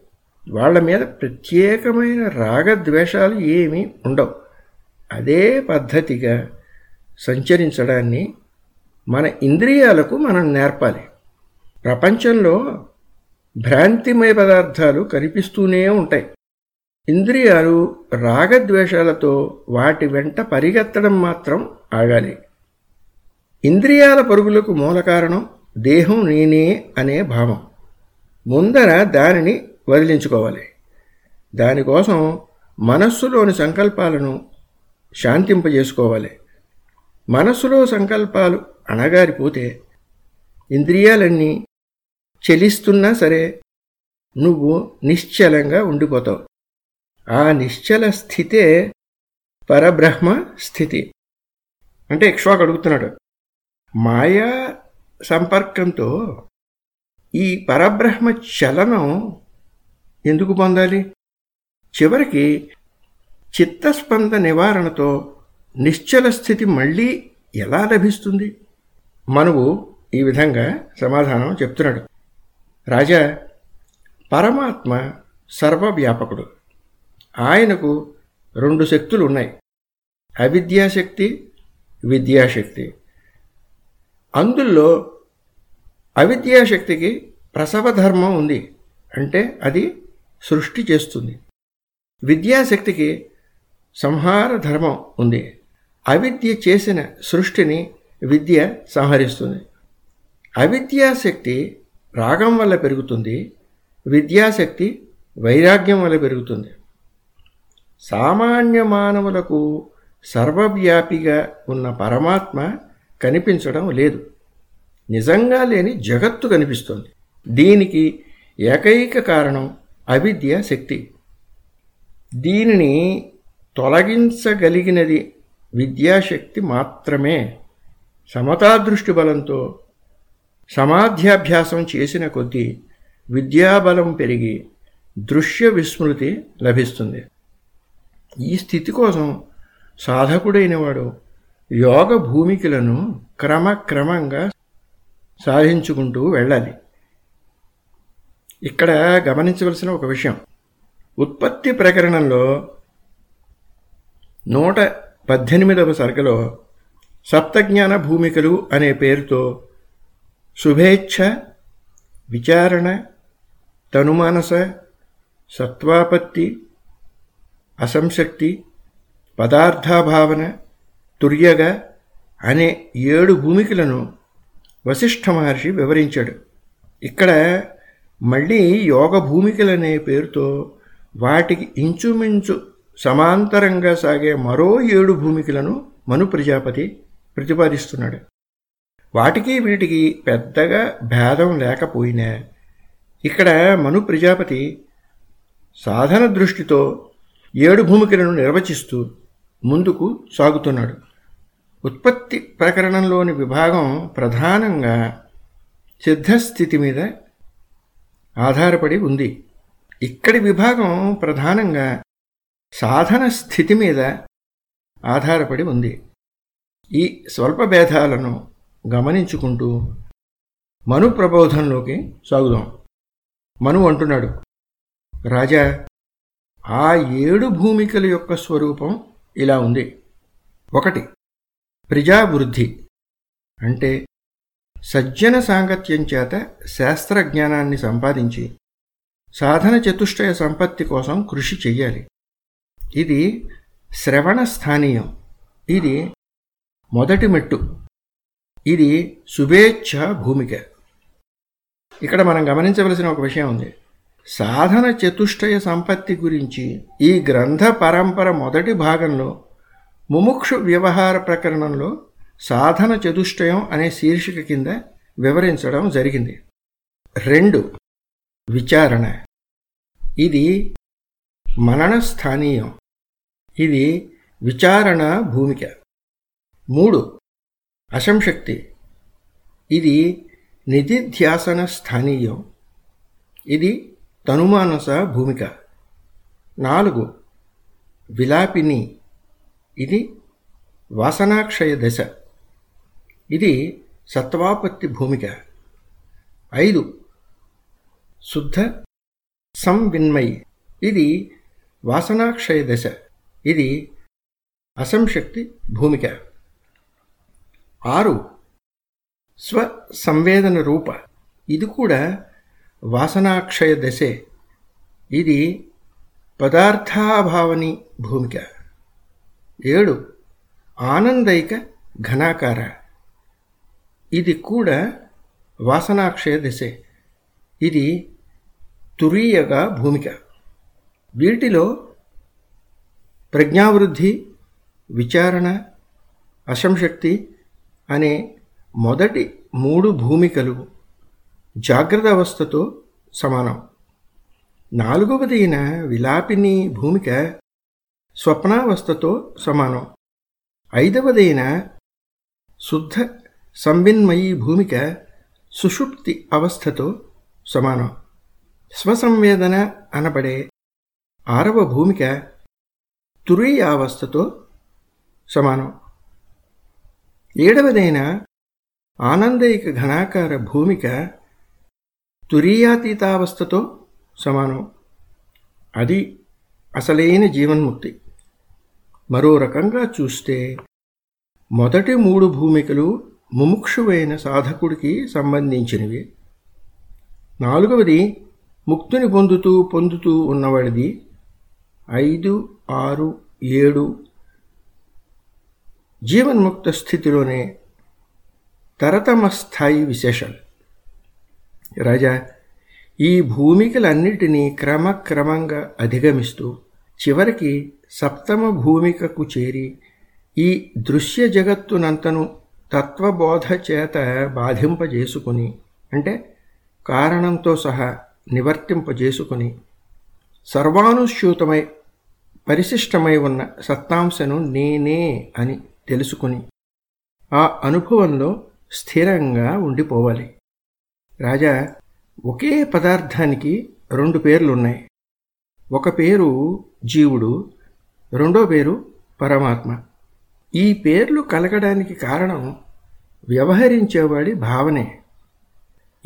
వాళ్ళ మీద ప్రత్యేకమైన రాగద్వేషాలు ఏమీ ఉండవు. అదే పద్ధతిగా సంచరించడాన్ని మన ఇంద్రియాలకు మనం నేర్పాలి. ప్రపంచంలో భ్రాంతిమయ పదార్థాలు కనిపిస్తూనే ఉంటాయి. ఇంద్రియాలు రాగద్వేషాలతో వాటి వెంట పరిగెత్తడం మాత్రం ఆగాలి. ఇంద్రియాల పరుగులకు మూల కారణం దేహం నేనే అనే భావం. ముందర దానిని వదిలించుకోవాలి. దానికోసం మనస్సులోని సంకల్పాలను శాంతింపజేసుకోవాలి. మనసులో సంకల్పాలు అణగారిపోతే ఇంద్రియాలన్నీ చెలిస్తున్నా సరే నువ్వు నిశ్చలంగా ఉండిపోతావు. ఆ నిశ్చల స్థితే పరబ్రహ్మ స్థితి. అంటే ఇక్ష్వాకు అడుగుతున్నాడు. మాయా సంపర్కంతో ఈ పరబ్రహ్మ చలనం ఎందుకు పొందాలి? చివరికి చిత్తస్పంద నివారణతో నిశ్చల స్థితి మళ్ళీ ఎలా లభిస్తుంది? మనవు ఈ విధంగా సమాధానం చెప్తున్నాడు. రాజా పరమాత్మ సర్వవ్యాపకుడు. ఆయనకు రెండు శక్తులు ఉన్నాయి అవిద్యాశక్తి విద్యాశక్తి. అందులో అవిద్యాశక్తికి ప్రసవ ధర్మం ఉంది. అంటే అది సృష్టి చేస్తుంది. విద్యాశక్తికి సంహార ధర్మం ఉంది. అవిద్య చేసిన సృష్టిని విద్య సంహరిస్తుంది. అవిద్యాశక్తి రాగం వల్ల పెరుగుతుంది విద్యాశక్తి వైరాగ్యం వల్ల పెరుగుతుంది. సామాన్య మానవులకు సర్వవ్యాపిగా ఉన్న పరమాత్మ కనిపించడం లేదు. నిజంగా లేని జగత్తు కనిపిస్తుంది. దీనికి ఏకైక కారణం అవిద్య శక్తి దీనిని తొలగించగలిగినది విద్యాశక్తి మాత్రమే. సమతాదృష్టి బలంతో సమాధ్యాభ్యాసం చేసిన కొద్దీ విద్యాబలం పెరిగి దృశ్య విస్మృతి లభిస్తుంది. ఈ స్థితి కోసం సాధకుడైన వాడు యోగ భూమికలను క్రమక్రమంగా సాధించుకుంటూ వెళ్ళాలి. ఇక్కడ గమనించవలసిన ఒక విషయం. ఉత్పత్తి ప్రకరణంలో నూట పద్దెనిమిదవ సరుకలో సప్తజ్ఞాన భూమికలు అనే పేరుతో శుభేచ్ఛ విచారణ తనుమానస సత్వాపత్తి అసంశక్తి పదార్థాభావన తుర్యగ అనే ఏడు భూమికలను వశిష్ఠ మహర్షి వివరించాడు. ఇక్కడ మళ్ళీ యోగ భూమికలనే పేరుతో వాటికి ఇంచుమించు సమాంతరంగా సాగే మరో ఏడు భూమికలను మను ప్రజాపతి ప్రతిపాదిస్తున్నాడు. వాటికి వీటికి పెద్దగా భేదం లేకపోయినా ఇక్కడ మను ప్రజాపతి సాధన దృష్టితో ఏడు భూమికలను నిర్వచిస్తూ ముందుకు సాగుతున్నాడు. ఉత్పత్తి ప్రకరణంలోని విభాగం ప్రధానంగా సిద్ధస్థితి మీద ఆధారపడి ఉంది. ఇక్కడి విభాగం ప్రధానంగా సాధన స్థితి మీద ఆధారపడి ఉంది. ఈ స్వల్ప భేదాలను గమనించుకుంటూ మను ప్రబోధంలోకి సాగుదాం. మను అంటున్నాడు. రాజా ఆ ఏడు భూమికల యొక్క స్వరూపం ఇలా ఉంది. ఒకటి ప్రజావృద్ధి. అంటే సజ్జన సాంగత్యం చేత శాస్త్రజ్ఞానాన్ని సంపాదించి సాధన చతుష్టయ సంపత్తి కోసం కృషి చెయ్యాలి. ఇది శ్రవణ స్థానీయం. ఇది మొదటి మెట్టు. ఇది శుభేచ్ఛ భూమిక. ఇక్కడ మనం గమనించవలసిన ఒక విషయం ఉంది. సాధన చతుష్టయ సంపత్తి గురించి ఈ గ్రంథ పరంపర మొదటి భాగంలో ముముక్షు వ్యవహార ప్రకరణంలో సాధన చతుష్టయం అనే శీర్షిక కింద వివరించడం జరిగింది. రెండు. విచారణ. ఇది మనన స్థానీయం. ఇది విచారణ భూమిక. మూడు. అసంశక్తి. ఇది నిధిధ్యాసన స్థానీయం. ఇది తనుమానస భూమిక. నాలుగు. విలాపిని. ఇది వాసనాక్షయ దశ. ఇది సత్వాపత్తి భూమిక. ఐదు. శుద్ధ సంవిన్మయి ఇది వాసనాక్షయ దశ ఇది అసంశక్తి భూమిక ఆరు స్వ సంవేదన రూప ఇది కూడా వాసనాక్షయ దశే ఇది పదార్థాభావని భూమిక ఏడు ఆనందైక ఘనాకార ఇది కూడా వాసనాక్షయ దశే ఇది తురీయగా భూమిక వీటిలో ప్రజ్ఞావృద్ధి విచారణ అసంశక్తి అనే మొదటి మూడు భూమికలు జాగ్రత్త అవస్థతో సమానం. నాలుగవదైన విలాపిని భూమిక స్వప్నావస్థతో సమానం. ఐదవదైన శుద్ధ సంవిన్మయీ భూమిక సుషుప్తి అవస్థతో సమానం. స్వసంవేదన అనబడే ఆరవ భూమిక తురీయావస్థతో సమానం. ఏడవదైన ఆనందైక ఘనాకార భూమిక తురీయాతీతావస్థతో సమానం. అది అసలైన జీవన్ముక్తి. మరో రకంగా చూస్తే మొదటి మూడు భూమికలు ముముక్షువైన సాధకుడికి సంబంధించినవి. నాలుగవది ముక్తిని పొందుతూ పొందుతూ ఉన్నవాడిది ఐదు ఆరు ఏడు జీవన్ముక్త స్థితిలోనే తరతమ స్థాయి విశేషాలు. రాజా ఈ భూమికలన్నిటినీ క్రమక్రమంగా అధిగమిస్తూ చివరికి సప్తమ భూమికకు చేరి ఈ దృశ్య జగత్తునంతను తత్వబోధ చేత బాధింపజేసుకుని అంటే కారణంతో సహా నివర్తింపజేసుకుని సర్వానుష్యూతమై పరిశిష్టమై ఉన్న సత్తాంశను నేనే అని తెలుసుకుని ఆ అనుభవంలో స్థిరంగా ఉండిపోవాలి. రాజా ఒకే పదార్థానికి రెండు పేర్లున్నాయి. ఒక పేరు జీవుడు రెండో పేరు పరమాత్మ. ఈ పేర్లు కలగడానికి కారణం వ్యవహరించేవాడి భావనే.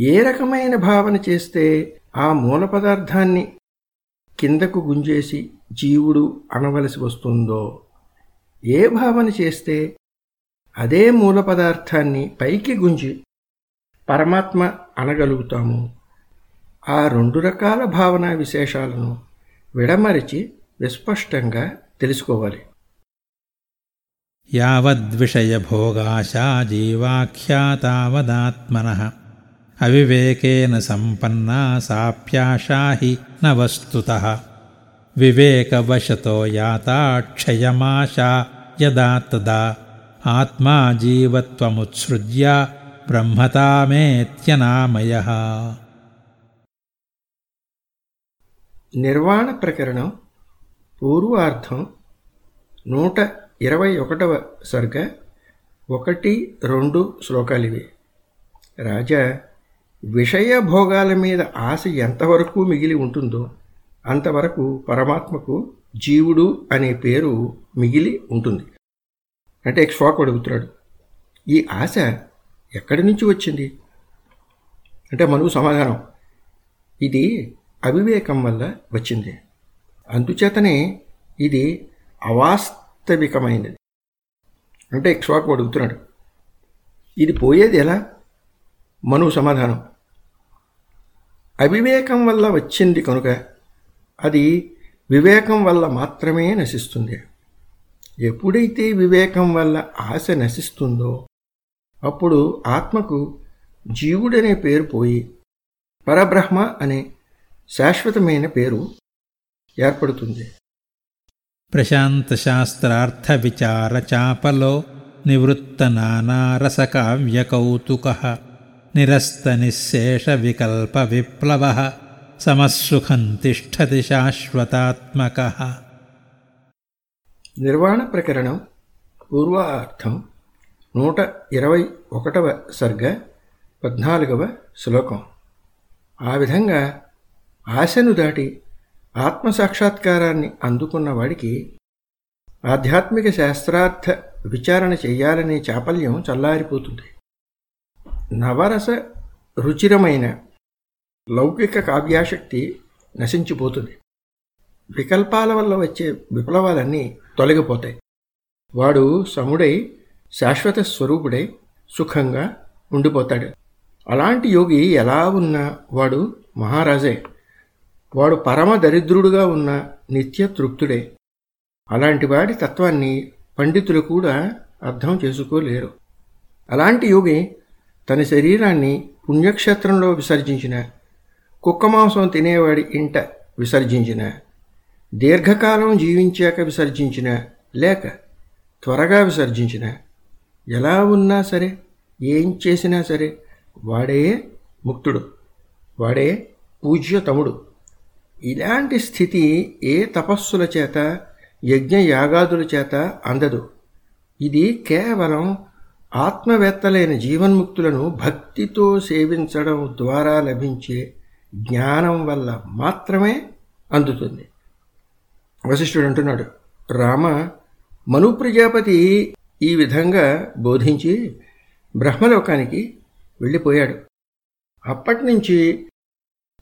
ఏ రకమైన భావన చేస్తే ఆ మూల పదార్థాన్ని కిందకు గుంజేసి జీవుడు అనవలసి వస్తుందో ఏ భావన చేస్తే అదే మూల పదార్థాన్ని పైకి గుంజి పరమాత్మ అనగలుగుతాము? ఆ రెండు రకాల భావనా విశేషాలను విడమరిచి విస్పష్టంగా తెలుసుకోవాలి. యావద్విషయభోగాశా జీవాఖ్యా తావదాత్మన అవివేకేన సంపన్నా సాప్యాశా హి న వస్తుత వివేకవశతో యాతా క్షయమాశా యదా తదా ఆత్మా జీవత్వముత్సృజ్య బ్రహ్మతామేత్యనామయ నిర్వాణ ప్రకరణం పూర్వార్థం నూట ఇరవై ఒకటవ సర్గ ఒకటి రెండు శ్లోకాలివి. రాజా విషయ భోగాల మీద ఆశ ఎంతవరకు మిగిలి ఉంటుందో అంతవరకు పరమాత్మకు జీవుడు అనే పేరు మిగిలి ఉంటుంది. అంటే శ్లోకం అడుగుతున్నాడు. ఈ ఆశ ఎక్కడి నుంచి వచ్చింది? అంటే మనకు సమాధానం. ఇది అవివేకం వల్ల వచ్చింది. అందుచేతనే ఇది అవాస్తవికమైనది. అంటే ఇక్ష్వాకు అడుగుతున్నాడు. ఇది పోయేది ఎలా? మను సమాధానం. అవివేకం వల్ల వచ్చింది కనుక అది వివేకం వల్ల మాత్రమే నశిస్తుంది. ఎప్పుడైతే వివేకం వల్ల ఆశ నశిస్తుందో అప్పుడు ఆత్మకు జీవుడనే పేరు పోయి పరబ్రహ్మ అనే శాశ్వతమైన పేరు ఏర్పడుతుంది. ప్రశాంత శాస్త్రార్థ విచార చాపలో నివృత్త నానారసకావ్యకౌతుక నిరస్త నిశేష వికల్ప విప్లవ. సమసుఖం తిష్టతి శాశ్వతాత్మక. నిర్వాణ ప్రకరణం పూర్వార్థం నూట ఇరవై ఒకటవ సర్గ పద్నాలుగవ శ్లోకం. ఆ విధంగా ఆశను దాటి ఆత్మసాక్షాత్కారాన్ని అందుకున్నవాడికి ఆధ్యాత్మిక శాస్త్రార్థ విచారణ చేయాలనే చాపల్యం చల్లారిపోతుంది. నవరస రుచిరమైన లౌకిక కావ్యాశక్తి నశించిపోతుంది. వికల్పాల వల్ల వచ్చే విప్లవాలన్నీ తొలగిపోతాయి. వాడు సముడై శాశ్వత స్వరూపుడై సుఖంగా ఉండిపోతాడు. అలాంటి యోగి ఎలా ఉన్నా వాడు మహారాజే. వాడు పరమ దరిద్రుడుగా ఉన్న నిత్య తృప్తుడే. అలాంటి వాడి తత్వాన్ని పండితులు కూడా అర్థం చేసుకోలేరు. అలాంటి యోగి తన శరీరాన్ని పుణ్యక్షేత్రంలో విసర్జించిన కుక్క మాంసం తినేవాడి ఇంట విసర్జించిన దీర్ఘకాలం జీవించాక విసర్జించిన లేక త్వరగా విసర్జించిన ఎలా ఉన్నా సరే ఏం చేసినా సరే వాడే ముక్తుడు వాడే పూజ్యతముడు. ఇలాంటి స్థితి ఏ తపస్సుల చేత యజ్ఞ యాగాదుల చేత అందదు. ఇది కేవలం ఆత్మవేత్తలైన జీవన్ముక్తులను భక్తితో సేవించడం ద్వారా లభించే జ్ఞానం వల్ల మాత్రమే అందుతుంది. వశిష్ఠుడు అంటున్నాడు రామ మను ప్రజాపతి ఈ విధంగా బోధించి బ్రహ్మలోకానికి వెళ్ళిపోయాడు. అప్పటి నుంచి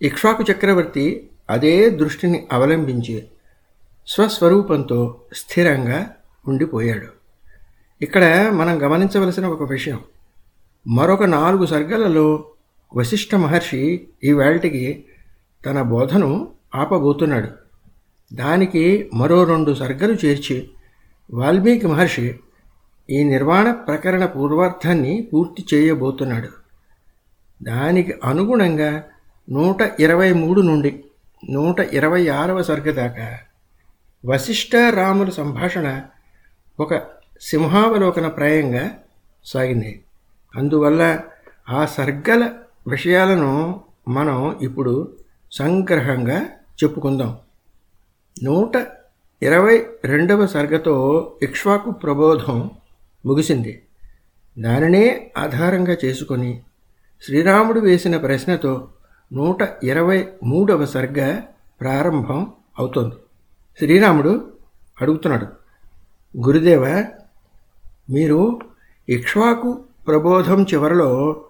ఇక్ష్వాకు చక్రవర్తి అదే దృష్టిని అవలంబించి స్వస్వరూపంతో స్థిరంగా ఉండిపోయాడు. ఇక్కడ మనం గమనించవలసిన ఒక విషయం. మరొక నాలుగు సర్గలలో వశిష్ఠ మహర్షి ఈ తన బోధను ఆపబోతున్నాడు. దానికి మరో రెండు సర్గలు చేర్చి వాల్మీకి మహర్షి ఈ నిర్వాణ ప్రకరణ పూర్వార్థాన్ని పూర్తి చేయబోతున్నాడు. దానికి అనుగుణంగా నూట ఇరవై మూడు నుండి నూట ఇరవై ఆరవ సర్గ దాకా వశిష్ఠ రాముల సంభాషణ ఒక సింహావలోకన ప్రాయంగా సాగింది. అందువల్ల ఆ సర్గల విషయాలను మనం ఇప్పుడు సంగ్రహంగా చెప్పుకుందాం. నూట ఇరవై రెండవ సర్గతో ఇక్ష్వాకు ప్రబోధం ముగిసింది. దానినే ఆధారంగా చేసుకొని శ్రీరాముడు వేసిన ప్రశ్నతో నూట ఇరవై మూడవ సర్గ ప్రారంభం అవుతోంది. శ్రీరాముడు అడుగుతున్నాడు గురుదేవ మీరు ఇక్ష్వాకు ప్రబోధం చివరలో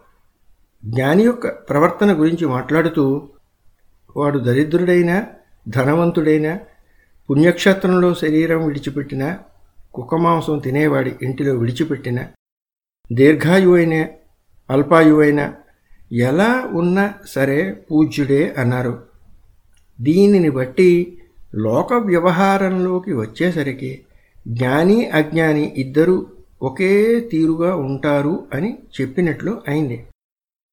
జ్ఞాని యొక్క ప్రవర్తన గురించి మాట్లాడుతూ వాడు దరిద్రుడైనా ధనవంతుడైనా పుణ్యక్షేత్రంలో శరీరం విడిచిపెట్టిన కుక్కమాంసం తినేవాడి ఇంటిలో విడిచిపెట్టిన దీర్ఘాయువైన అల్పాయువైన ఎలా ఉన్నా సరే పూజ్యుడే అన్నారు. దీనిని బట్టి లోక వ్యవహారంలోకి వచ్చేసరికి జ్ఞాని అజ్ఞాని ఇద్దరూ ఒకే తీరుగా ఉంటారు అని చెప్పినట్లు అయింది.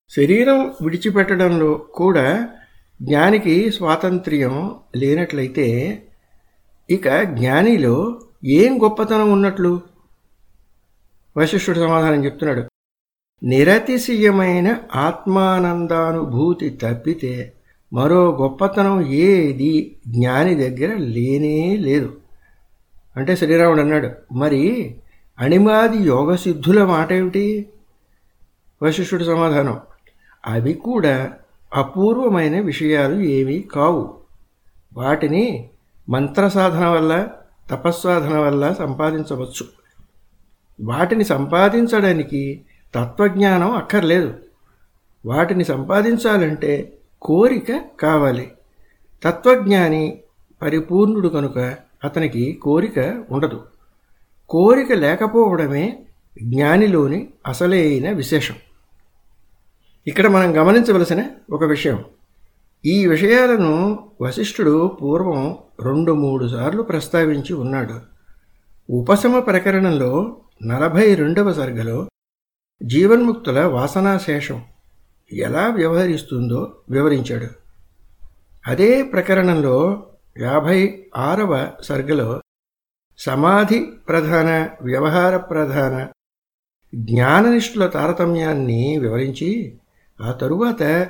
శరీరం విడిచిపెట్టడంలో కూడా జ్ఞానికి స్వాతంత్ర్యం లేనట్లయితే ఇక జ్ఞానిలో ఏం గొప్పతనం ఉన్నట్లు? వశిష్ఠుడు సమాధానం చెప్తున్నాడు. నిరతిశయమైన ఆత్మానందానుభూతి తప్పితే మరో గొప్పతనం ఏది జ్ఞాని దగ్గర లేనే లేదు. అంటే శ్రీరాముడు అన్నాడు మరి అణిమాది యోగసిద్ధుల మాట ఏమిటి వశిష్ఠుడు సమాధానం అవి కూడా అపూర్వమైన విషయాలు ఏమీ కావు. వాటిని మంత్రసాధన వల్ల తపస్సాధన వల్ల సంపాదించవచ్చు. వాటిని సంపాదించడానికి తత్వజ్ఞానం అక్కర్లేదు. వాటిని సంపాదించాలంటే కోరిక కావాలి. తత్వజ్ఞాని పరిపూర్ణుడు కనుక అతనికి కోరిక ఉండదు. కోరిక లేకపోవడమే జ్ఞానిలోని అసలైన విశేషం. ఇక్కడ మనం గమనించవలసిన ఒక విషయం. ఈ విషయాలను వశిష్ఠుడు పూర్వం రెండు మూడు సార్లు ప్రస్తావించి ఉన్నాడు. ఉపశమ ప్రకరణంలో నలభై రెండవ సర్గలో జీవన్ముక్తుల వాసనాశేషం ఎలా వ్యవహరిస్తుందో వివరించాడు. అదే ప్రకరణంలో యాభై ఆరవ సర్గలో సమాధి ప్రధాన వ్యవహార ప్రధాన జ్ఞాననిష్ఠుల తారతమ్యాన్ని వివరించి ఆ తరువాత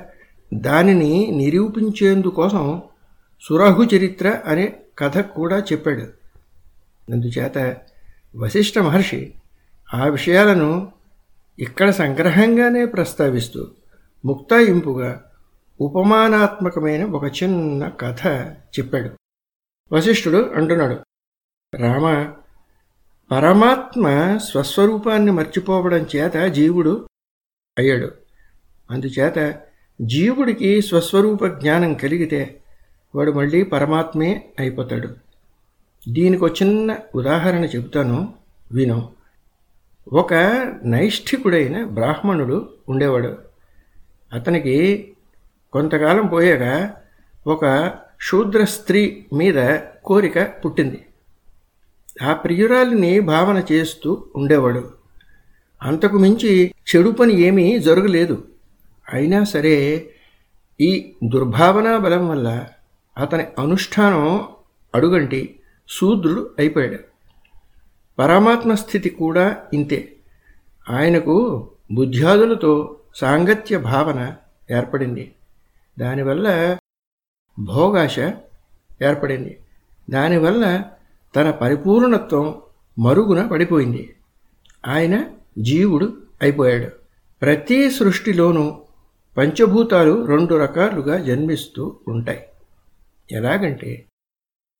దానిని నిరూపించేందుకోసం సురహు చరిత్ర అనే కథ కూడా చెప్పాడు. అందుచేత వశిష్ఠ మహర్షి ఆ విషయాలను ఇక్కడ సంగ్రహంగానే ప్రస్తావిస్తూ ముక్తాయింపుగా ఉపమానాత్మకమైన ఒక చిన్న కథ చెప్పాడు. వశిష్ఠుడు అంటున్నాడు రామ పరమాత్మ స్వస్వరూపాన్ని మర్చిపోవడం చేత జీవుడు అయ్యాడు. అందుచేత జీవుడికి స్వస్వరూప జ్ఞానం కలిగితే వాడు మళ్ళీ పరమాత్మే అయిపోతాడు. దీనికి చిన్న ఉదాహరణ చెబుతాను విను. ఒక నైష్ఠికుడైన బ్రాహ్మణుడు ఉండేవాడు. అతనికి కొంతకాలం పోయాక ఒక శూద్ర స్త్రీ మీద కోరిక పుట్టింది. ఆ ప్రియురాలిని భావన చేస్తూ ఉండేవాడు. అంతకు మించి చెడు పని ఏమీ జరగలేదు. అయినా సరే ఈ దుర్భావనా బలం వల్ల అతని అనుష్ఠానం అడుగంటి శూద్రుడు అయిపోయాడు. పరమాత్మ స్థితి కూడా ఇంతే. ఆయనకు బుద్ధ్యాదులతో సాంగత్య భావన ఏర్పడింది. దానివల్ల భోగాశ ఏర్పడింది. దానివల్ల తన పరిపూర్ణత్వం మరుగున పడిపోయింది. ఆయన జీవుడు అయిపోయాడు. ప్రతి సృష్టిలోనూ పంచభూతాలు రెండు రకాలుగా జన్మిస్తూ ఉంటాయి. ఎలాగంటే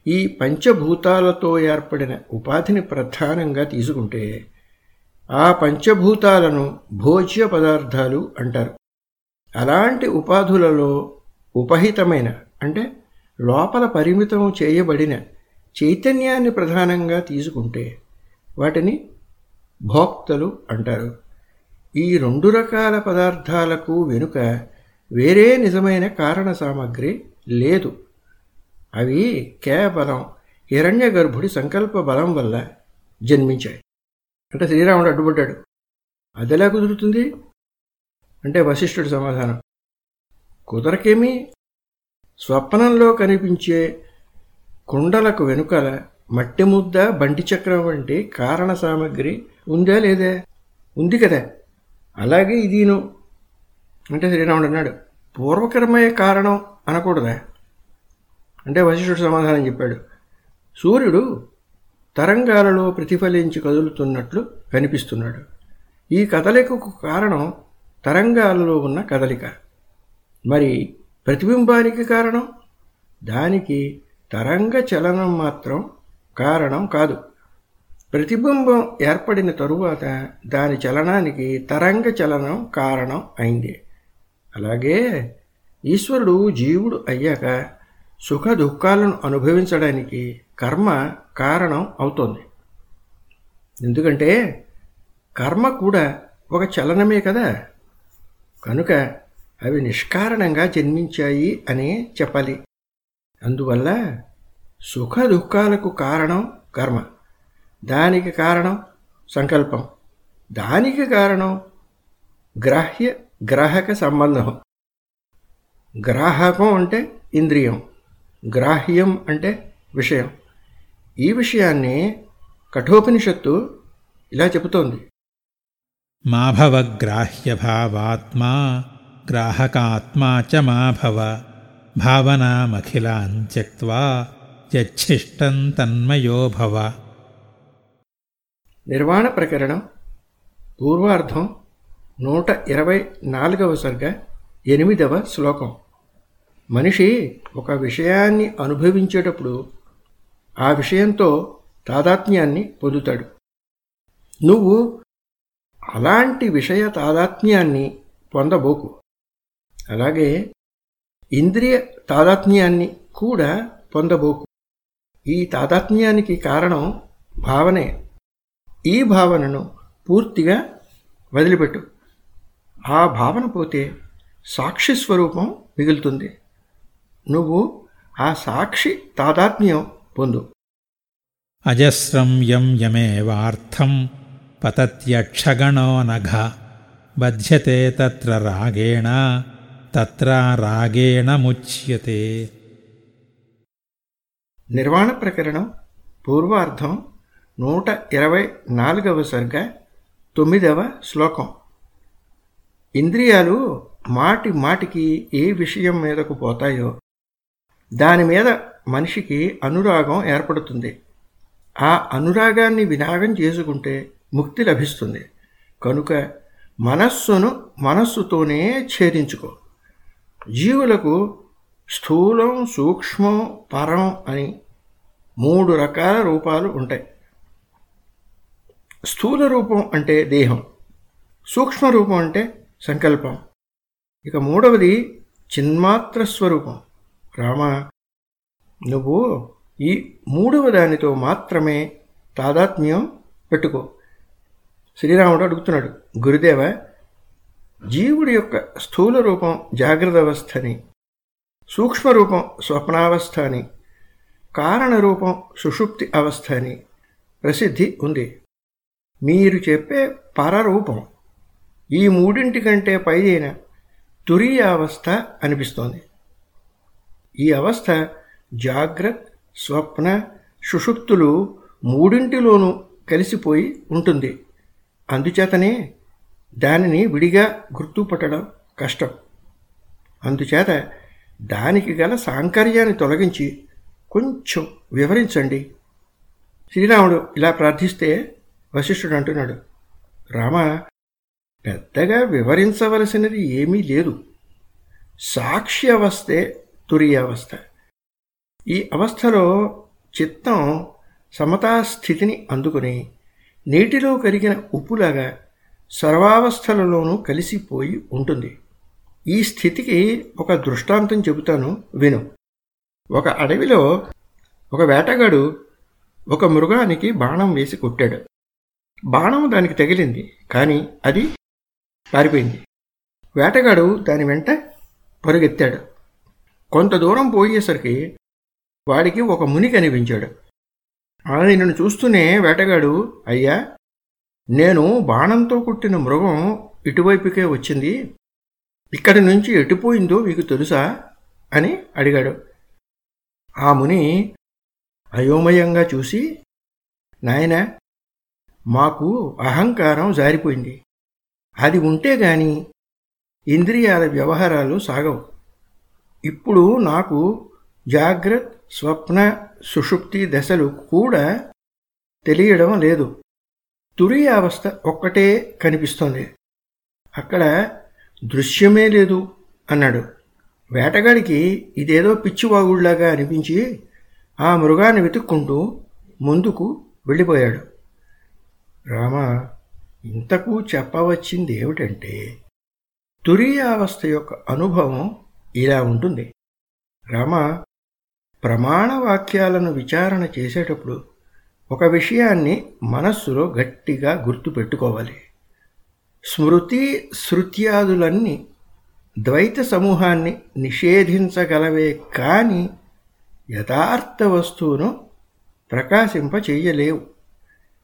ఈ పంచభూతాలతో ఏర్పడిన ఉపాధిని ప్రధానంగా తీసుకుంటే ఆ పంచభూతాలను భోజ్య పదార్థాలు అంటారు. అలాంటి ఉపాధులలో ఉపహితమైన అంటే లోపల పరిమితం చేయబడిన చైతన్యాన్ని ప్రధానంగా తీసుకుంటే వాటిని భోక్తలు అంటారు. ఈ రెండు రకాల పదార్థాలకు వెనుక వేరే నిజమైన కారణ సామగ్రి లేదు. అవి కేవలం హిరణ్య గర్భుడి సంకల్ప బలం వల్ల జన్మించాయి. అంటే శ్రీరాముడు అడ్డుపడ్డాడు. అదెలా కుదురుతుంది? అంటే వశిష్ఠుడి సమాధానం. కుదరకేమి? స్వప్నంలో కనిపించే కుండలకు వెనుకల మట్టి ముద్ద బంటి చక్రం వంటి కారణ సామగ్రి ఉందా లేదా? ఉంది కదా. అలాగే ఇదిను. అంటే శ్రీరాముడు అన్నాడు పూర్వకరమే కారణం అనకూడదా. అంటే వశిష్ఠుడు సమాధానం చెప్పాడు సూర్యుడు తరంగాలలో ప్రతిఫలించి కదులుతున్నట్లు కనిపిస్తున్నాడు. ఈ కదలికకు కారణం తరంగాలలో ఉన్న కదలిక. మరి ప్రతిబింబానికి కారణం? దానికి తరంగ చలనం మాత్రం కారణం కాదు. ప్రతిబింబం ఏర్పడిన తరువాత దాని చలనానికి తరంగ చలనం కారణం అయింది. అలాగే ఈశ్వరుడు జీవుడు అయ్యాక సుఖ దుఃఖాలను అనుభవించడానికి కర్మ కారణం అవుతోంది. ఎందుకంటే కర్మ కూడా ఒక చలనమే కదా. కనుక అవి నిష్కారణంగా జన్మించాయి అని చెప్పాలి. అందువల్ల సుఖ దుఃఖాలకు కారణం కర్మ. దానికి కారణం సంకల్పం. దానికి కారణం గ్రాహ్య గ్రాహక సంబంధం. గ్రాహకం అంటే ఇంద్రియం. గ్రాహ్యం అంటే విషయం. ఈ విషయాన్ని కఠోపనిషత్తు ఇలా చెబుతోంది. మాభవగ్రాహ్యభావాత్మా గ్రాహకాత్మా చ మాభవ భావనామఖిలాం త్యక్త్వా యచ్చిష్టం తన్మయోభవ నిర్వాణ ప్రకరణం పూర్వార్ధం నూట ఇరవై నాలుగవ సర్గ ఎనిమిదవ శ్లోకం. మనిషి ఒక విషయాన్ని అనుభవించేటప్పుడు ఆ విషయంతో తాదాత్మ్యాన్ని పొందుతాడు. నువ్వు అలాంటి విషయ తాదాత్మ్యాన్ని పొందబోకు. అలాగే ఇంద్రియ తాదాత్మ్యాన్ని కూడా పొందబోకు. ఈ తాదాత్మ్యానికి కారణం భావనే. ఈ భావనను పూర్తిగా వదిలిపెట్టు. ఆ భావన పోతే సాక్షి స్వరూపం మిగులుతుంది. నువ్వు ఆ సాక్షి తాదాత్మ్యం పొందు. అజస్రం యం యమేవార్థం పతత్యక్షగణో నఘ. బధ్యతే తత్ర రాగేణ తత్ర రాగేణ ముచ్యతే. నిర్వాణ ప్రకరణం పూర్వార్ధం నూట ఇరవై నాలుగవ సర్గ తొమ్మిదవ శ్లోకం. ఇంద్రియాలు మాటి మాటికి ఏ విషయం మీదకు పోతాయో దాని మీద మనిషికి అనురాగం ఏర్పడుతుంది. ఆ అనురాగాన్ని వినాగం చేసుకుంటే ముక్తి లభిస్తుంది. కనుక మనస్సును మనస్సుతోనే ఛేదించుకో. జీవులకు స్థూలం సూక్ష్మం పరం అని మూడు రకాల రూపాలు ఉంటాయి. స్థూల రూపం అంటే దేహం సూక్ష్మ రూపం అంటే సంకల్పం. ఇక మూడవది చిన్మాత్ర స్వరూపం. రామ నువ్వు ఈ మూడవ దానితో మాత్రమే తాదాత్మ్యం పెట్టుకో. శ్రీరాముడు అడుగుతున్నాడు గురుదేవ జీవుడి యొక్క స్థూల రూపం జాగ్రత్త అవస్థని సూక్ష్మ రూపం స్వప్నావస్థ అని కారణ రూపం సుషుప్తి అవస్థ అని ప్రసిద్ధి ఉంది. మీరు చెప్పే పరరూపం ఈ మూడింటి కంటే పైదైన తురీయ అవస్థ అనిపిస్తోంది. ఈ అవస్థ జాగ్రత్త స్వప్న సుషుప్తులు మూడింటిలోనూ కలిసిపోయి ఉంటుంది. అందుచేతనే దానిని విడిగా గుర్తుపట్టడం కష్టం. అందుచేత దానికి గల సాంకర్యాన్ని తొలగించి కొంచెం వివరించండి. శ్రీరాముడు ఇలా ప్రార్థిస్తే వశిష్ఠుడు అంటున్నాడు. రామ పెద్దగా వివరించవలసినది ఏమీ లేదు. సాక్షి అవస్థే తురియావస్థ ఈ అవస్థలో చిత్తం సమతాస్థితిని అందుకుని నీటిలో కరిగిన ఉప్పులాగా సర్వావస్థలలోనూ కలిసిపోయి ఉంటుంది. ఈ స్థితికి ఒక దృష్టాంతం చెబుతాను విను. ఒక అడవిలో ఒక వేటగాడు ఒక మృగానికి బాణం వేసి కొట్టాడు. బాణం దానికి తగిలింది కానీ అది పారిపోయింది. వేటగాడు దాని వెంట పరుగెత్తాడు. కొంత దూరం పోయేసరికి వాడికి ఒక ముని కనిపించాడు. ఆయనను చూస్తూనే వేటగాడు అయ్యా నేను బాణంతో కుట్టిన మృగం ఇటువైపుకే వచ్చింది. ఇక్కడి నుంచి ఎటుపోయిందో మీకు తెలుసా? అని అడిగాడు. ఆ ముని అయోమయంగా చూసి నాయన మాకు అహంకారం జారిపోయింది. అది ఉంటే గాని ఇంద్రియాల వ్యవహారాలు సాగవు. ఇప్పుడు నాకు జాగ్రత్త స్వప్న సుషుప్తి దశలు కూడా తెలియడం లేదు. తురియావస్థ ఒక్కటే కనిపిస్తోంది. అక్కడ దృశ్యమే లేదు అన్నాడు. వేటగాడికి ఇదేదో పిచ్చివాగుళ్ళాగా అనిపించి ఆ మృగాన్ని వెతుక్కుంటూ ముందుకు వెళ్ళిపోయాడు. రామ ఇంతకు చెప్పవచ్చింది ఏమిటంటే తురియావస్థ యొక్క అనుభవం ఇలా ఉంటుంది. రామ ప్రమాణ వాక్యాలను విచారణ చేసేటప్పుడు ఒక విషయాన్ని మనస్సులో గట్టిగా గుర్తుపెట్టుకోవాలి స్మృతి శృత్యాదులన్నీ ద్వైత సమూహాన్ని నిషేధించగలవే కానీ యథార్థ వస్తువును ప్రకాశింపచేయలేవు.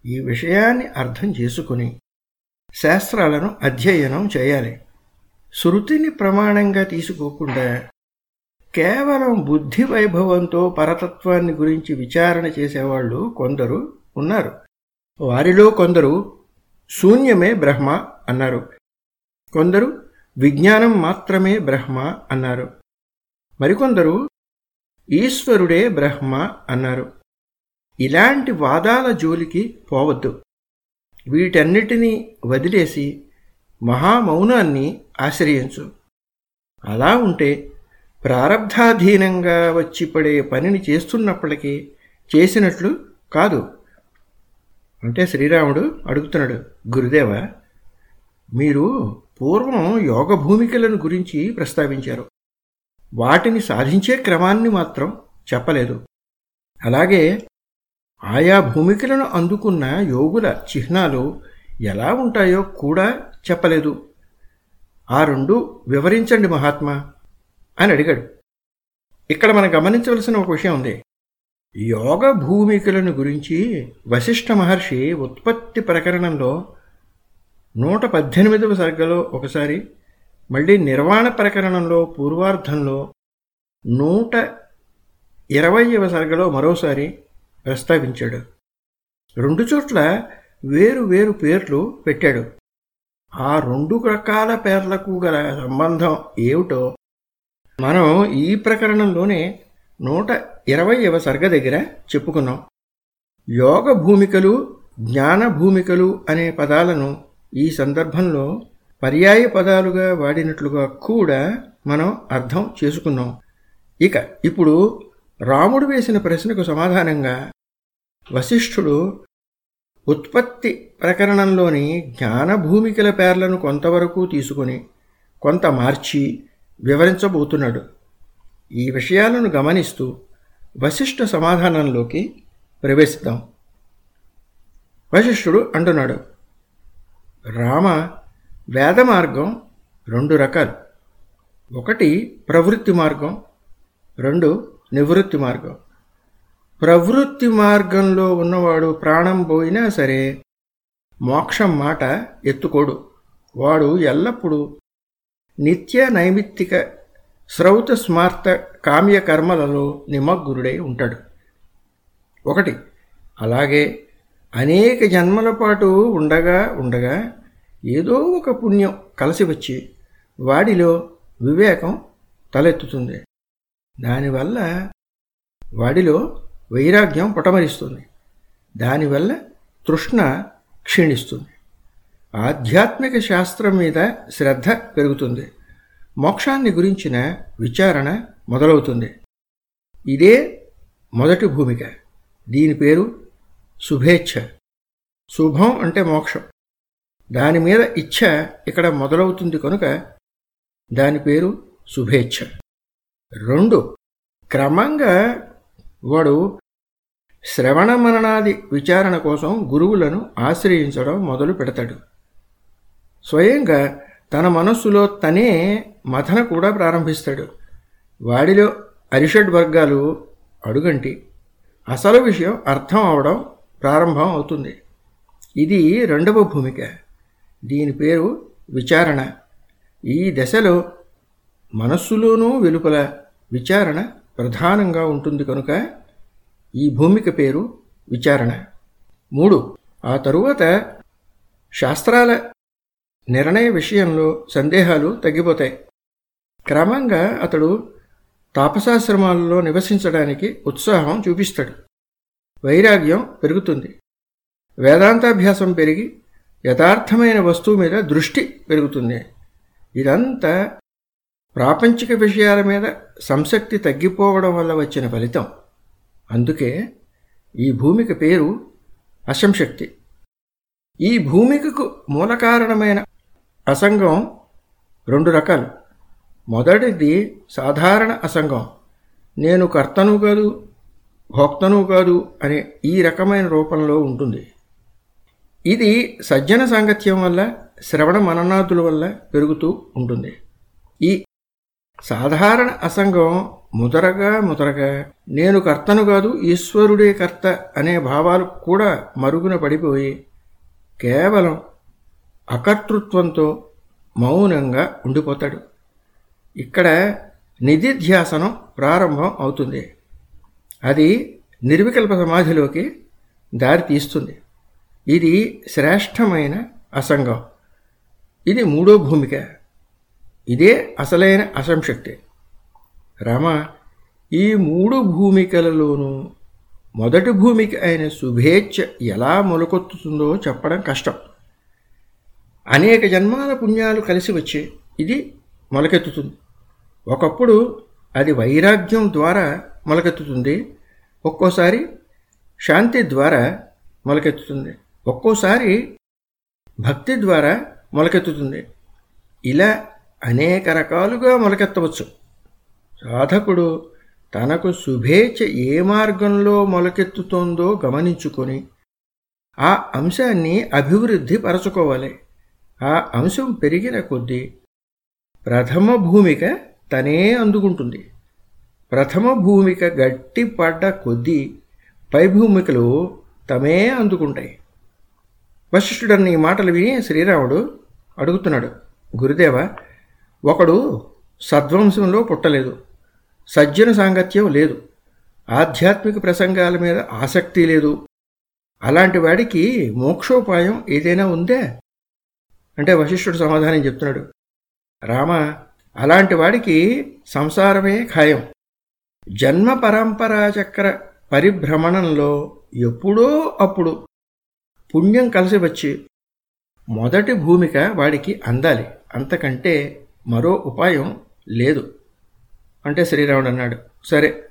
ఈ విషయాన్ని అర్థం చేసుకుని శాస్త్రాలను అధ్యయనం చేయాలి. శృతిని ప్రమాణంగా తీసుకోకుండా కేవలం బుద్ధి వైభవంతో పరతత్వాన్ని గురించి విచారణ చేసేవాళ్ళు కొందరు ఉన్నారు. వారిలో కొందరు శూన్యమే బ్రహ్మ అన్నారు. కొందరు విజ్ఞానం మాత్రమే బ్రహ్మ అన్నారు. మరికొందరు ఈశ్వరుడే బ్రహ్మ అన్నారు. ఇలాంటి వాదాల జోలికి పోవద్దు. వీటన్నిటినీ వదిలేసి మహామౌనాన్ని ఆశ్రయించు. అలా ఉంటే ప్రారబ్ధాధీనంగా వచ్చి పడే పనిని చేస్తున్నప్పటికీ చేసినట్లు కాదు. అంటే శ్రీరాముడు అడుగుతున్నాడు గురుదేవ మీరు పూర్వం యోగ భూమికలను గురించి ప్రస్తావించారు. వాటిని సాధించే క్రమాన్ని మాత్రం చెప్పలేదు. అలాగే ఆయా భూమికలను అందుకున్న యోగుల చిహ్నాలు ఎలా ఉంటాయో కూడా చెప్పలేదు. ఆ రెండు వివరించండి మహాత్మా అని అడిగాడు. ఇక్కడ మనం గమనించవలసిన ఒక విషయం ఉంది. యోగ భూమికలను గురించి వశిష్ఠ మహర్షి ఉత్పత్తి ప్రకరణంలో నూట పద్దెనిమిదవ సర్గలో ఒకసారి మళ్ళీ నిర్వాణ ప్రకరణంలో పూర్వార్ధంలో నూట ఇరవైవ సర్గలో మరోసారి ప్రస్తావించాడు. రెండు చోట్ల వేరు వేరు పేర్లు పెట్టాడు. ఆ రెండు రకాల పేర్లకు గల సంబంధం ఏమిటో మనం ఈ ప్రకరణంలోనే నూట ఇరవైవ సర్గ దగ్గర చెప్పుకున్నాం. యోగ భూమికలు జ్ఞాన భూమికలు అనే పదాలను ఈ సందర్భంలో పర్యాయ పదాలుగా వాడినట్లుగా కూడా మనం అర్థం చేసుకున్నాం. ఇక ఇప్పుడు రాముడు వేసిన ప్రశ్నకు సమాధానంగా వశిష్ఠుడు ఉత్పత్తి ప్రకరణంలోని జ్ఞానభూమికల పేర్లను కొంతవరకు తీసుకుని కొంత మార్చి వివరించబోతున్నాడు. ఈ విషయాలను గమనిస్తూ వశిష్ఠ సమాధానంలోకి ప్రవేశిద్దాం. వశిష్ఠుడు అంటున్నాడు రామ వేద మార్గం రెండు రకాలు. ఒకటి ప్రవృత్తి మార్గం రెండు నివృత్తి మార్గం. ప్రవృత్తి మార్గంలో ఉన్నవాడు ప్రాణం పోయినా సరే మోక్షం మాట ఎత్తుకోడు. వాడు ఎల్లప్పుడూ నిత్య నైమిత్తిక శ్రౌత స్మార్త కామ్యకర్మలలో నిమగ్గురుడై ఉంటాడు. ఒకటి అలాగే అనేక జన్మల పాటు ఉండగా ఉండగా ఏదో ఒక పుణ్యం కలిసి వచ్చి వాడిలో వివేకం తలెత్తుతుంది. దానివల్ల వాడిలో వైరాగ్యం పుటమరిస్తుంది. దానివల్ల తృష్ణ క్షీణిస్తుంది. ఆధ్యాత్మిక శాస్త్రం మీద శ్రద్ధ పెరుగుతుంది. మోక్షాన్ని గురించిన విచారణ మొదలవుతుంది. ఇదే మొదటి భూమిక. దీని పేరు శుభేచ్ఛ. శుభం అంటే మోక్షం. దాని మీద ఇచ్ఛ ఇక్కడ మొదలవుతుంది కనుక దాని పేరు శుభేచ్ఛ. రెండు. క్రమంగా వాడు శ్రవణ మరణాది విచారణ కోసం గురువులను ఆశ్రయించడం మొదలు పెడతాడు. స్వయంగా తన మనస్సులో తనే మథన కూడా ప్రారంభిస్తాడు. వాడిలో అరిషడ్ వర్గాలు అడుగంటి. అసలు విషయం అర్థం అవడం ప్రారంభం అవుతుంది. ఇది రెండవ భూమిక. దీని పేరు విచారణ. ఈ దశలో మనస్సులోనూ వెలుపల విచారణ ప్రధానంగా ఉంటుంది కనుక ఈ భూమిక పేరు విచారణ. మూడు ఆ తరువాత శాస్త్రాల నిర్ణయ విషయంలో సందేహాలు తగ్గిపోతాయి. క్రమంగా అతడు తాపసాశ్రమాలలో నివసించడానికి ఉత్సాహం చూపిస్తాడు. వైరాగ్యం పెరుగుతుంది. వేదాంతాభ్యాసం పెరిగి యథార్థమైన వస్తువు మీద దృష్టి పెరుగుతుంది. ఇదంతా ప్రాపంచిక విషయాల మీద సంసక్తి తగ్గిపోవడం వల్ల వచ్చిన ఫలితం. అందుకే ఈ భూమికి పేరు అసంశక్తి. ఈ భూమికకు మూల కారణమైన అసంగం రెండు రకాలు. మొదటిది సాధారణ అసంగం. నేను కర్తను కాదు భోక్తను కాదు అనే ఈ రకమైన రూపంలో ఉంటుంది. ఇది సజ్జన సాంగత్యం వల్ల శ్రవణ మననాదుల వల్ల పెరుగుతూ ఉంటుంది. ఈ సాధారణ అసంగం ముదరగా ముదరగా నేను కర్తను కాదు ఈశ్వరుడే కర్త అనే భావాలు కూడా మరుగున పడిపోయి కేవలం అకర్తృత్వంతో మౌనంగా ఉండిపోతాడు. ఇక్కడ నిధిధ్యాసనం ప్రారంభం అవుతుంది. అది నిర్వికల్ప సమాధిలోకి దారి తీస్తుంది. ఇది శ్రేష్టమైన అసంగం. ఇది మూడో భూమిక. ఇదే అసలైన అసంశక్తి. రామ ఈ మూడు భూమికలలోనూ మొదటి భూమికి అయిన శుభేచ్ఛ ఎలా మొలకొత్తుతుందో చెప్పడం కష్టం. అనేక జన్మాల పుణ్యాలు కలిసి వచ్చి ఇది మొలకెత్తుతుంది. ఒకప్పుడు అది వైరాగ్యం ద్వారా మొలకెత్తుతుంది ఒక్కోసారి శాంతి ద్వారా మొలకెత్తుతుంది ఒక్కోసారి భక్తి ద్వారా మొలకెత్తుతుంది. ఇలా అనేక రకాలుగా మొలకెత్తవచ్చు. సాధకుడు తనకు శుభేచ్ఛ ఏ మార్గంలో మొలకెత్తుతోందో గమనించుకొని ఆ అంశాన్ని అభివృద్ధి పరచుకోవాలి. ఆ అంశం పెరిగిన కొద్దీ ప్రథమ భూమిక తనే అందుకుంటుంది. ప్రథమ భూమిక గట్టిపడ్డ కొద్దీ పై భూమికలు తమే అందుకుంటాయి. వశిష్ఠుడన్న ఈ మాటలు విని శ్రీరాముడు అడుగుతున్నాడు గురుదేవ ఒకడు సద్వంశంలో పుట్టలేదు. సజ్జన సాంగత్యం లేదు. ఆధ్యాత్మిక ప్రసంగాల మీద ఆసక్తి లేదు. అలాంటి వాడికి మోక్షోపాయం ఏదైనా ఉందే? అంటే వశిష్ఠుడు సమాధానం చెప్తున్నాడు. రామ అలాంటి వాడికి సంసారమే ఖాయం. జన్మ పరంపరా చక్ర పరిభ్రమణంలో ఎప్పుడో అప్పుడు పుణ్యం కలిసి వచ్చి మొదటి భూమిక వాడికి అందాలి. అంతకంటే మరో ఉపాయం లేదు. అంటే శ్రీరాముడు అన్నాడు సరే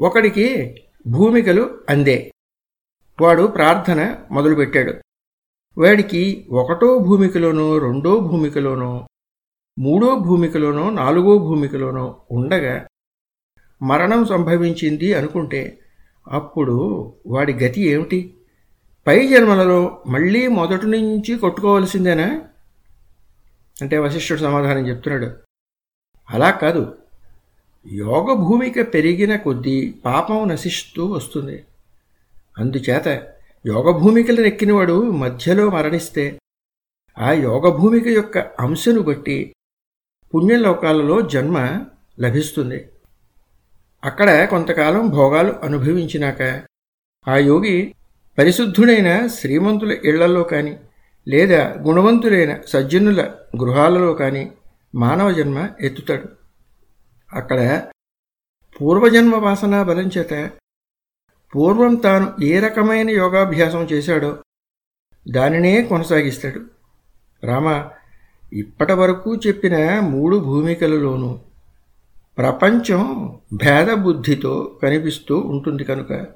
ఒకడికి భూమికలు అందే. వాడు ప్రార్థన మొదలుపెట్టాడు. వాడికి ఒకటో భూమికలోనో రెండో భూమికలోనో మూడో భూమికలోనో నాలుగో భూమికలోనో ఉండగా మరణం సంభవించింది అనుకుంటే అప్పుడు వాడి గతి ఏమిటి? పై జన్మలలో మళ్ళీ మొదటి నుంచి కొట్టుకోవలసిందేనా? అంటే వశిష్ఠుడు సమాధానం చెప్తున్నాడు. అలా కాదు. యోగ భూమిక పెరిగిన కొద్దీ పాపం నశిస్తూ వస్తుంది. అందుచేత యోగ భూమికలు నెక్కినవాడు మధ్యలో మరణిస్తే ఆ యోగ భూమిక యొక్క అంశను బట్టి పుణ్యలోకాలలో జన్మ లభిస్తుంది. అక్కడ కొంతకాలం భోగాలు అనుభవించినాక ఆ యోగి పరిశుద్ధుడైన శ్రీమంతుల ఇళ్ళలో కానీ లేదా గుణవంతులైన సజ్జనుల గృహాలలో కానీ మానవ జన్మ ఎత్తుతాడు. అక్కడ పూర్వజన్మ వాసన బలం చేత పూర్వం తాను ఏ రకమైన యోగాభ్యాసం చేశాడో దానినే కొనసాగిస్తాడు. రామ ఇప్పటి వరకు చెప్పిన మూడు భూమికలలోనూ ప్రపంచం భేద బుద్ధితో కనిపిస్తూ ఉంటుంది కనుక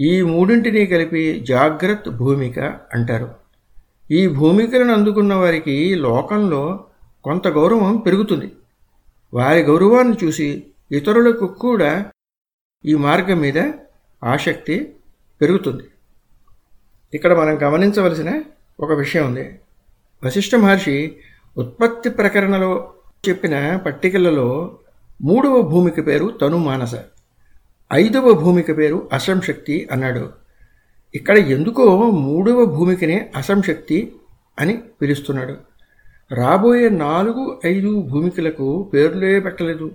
ఈ మూడింటిని కలిపి జాగ్రత్త భూమిక అంటారు. ఈ భూమికలను అందుకున్న వారికి లోకంలో కొంత గౌరవం పెరుగుతుంది. వారి గౌరవాన్ని చూసి ఇతరులకు కూడా ఈ మార్గం మీద ఆసక్తి పెరుగుతుంది. ఇక్కడ మనం గమనించవలసిన ఒక విషయం ఉంది. వశిష్ఠ మహర్షి ఉత్పత్తి ప్రకరణలో చెప్పిన పట్టికలలో మూడవ భూమిక పేరు తనుమానస ఐదవ భూమిక పేరు అసంశక్తి అన్నాడు. ఇక్కడ ఎందుకో మూడవ భూమికనే అసంశక్తి అని పిలుస్తున్నాడు. రాబోయే నాలుగు ఐదు భూమికలకు పేర్లే పెట్టలేదు.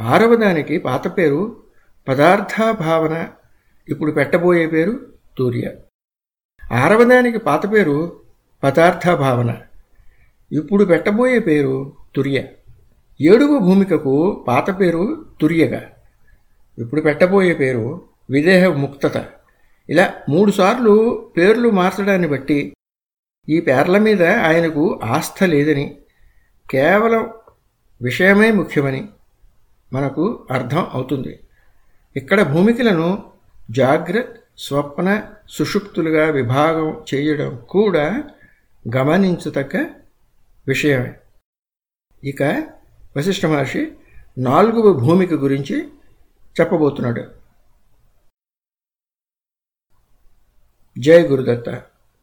ఆరవ దానికి పాత పేరు పదార్థాభావన ఇప్పుడు పెట్టబోయే పేరు తూర్య. ఆరవదానికి పాత పేరు పదార్థాభావన ఇప్పుడు పెట్టబోయే పేరు తుర్య. ఏడువ భూమికకు పాత పేరు తుర్యగా ఇప్పుడు పెట్టబోయే పేరు విదేహ ముక్తత. ఇలా మూడుసార్లు పేర్లు మార్చడాన్ని బట్టి ఈ పేర్ల మీద ఆయనకు ఆస్థ లేదని కేవలం విషయమే ముఖ్యమని మనకు అర్థం అవుతుంది. ఇక్కడ భూమికలను జాగ్రత్త స్వప్న సుషుప్తులుగా విభాగం చేయడం కూడా గమనించతక్క విషయమే. ఇక వశిష్ఠ మహర్షి నాలుగవ భూమిక గురించి చెప్పబోతున్నాడు. జయ గురుదత్త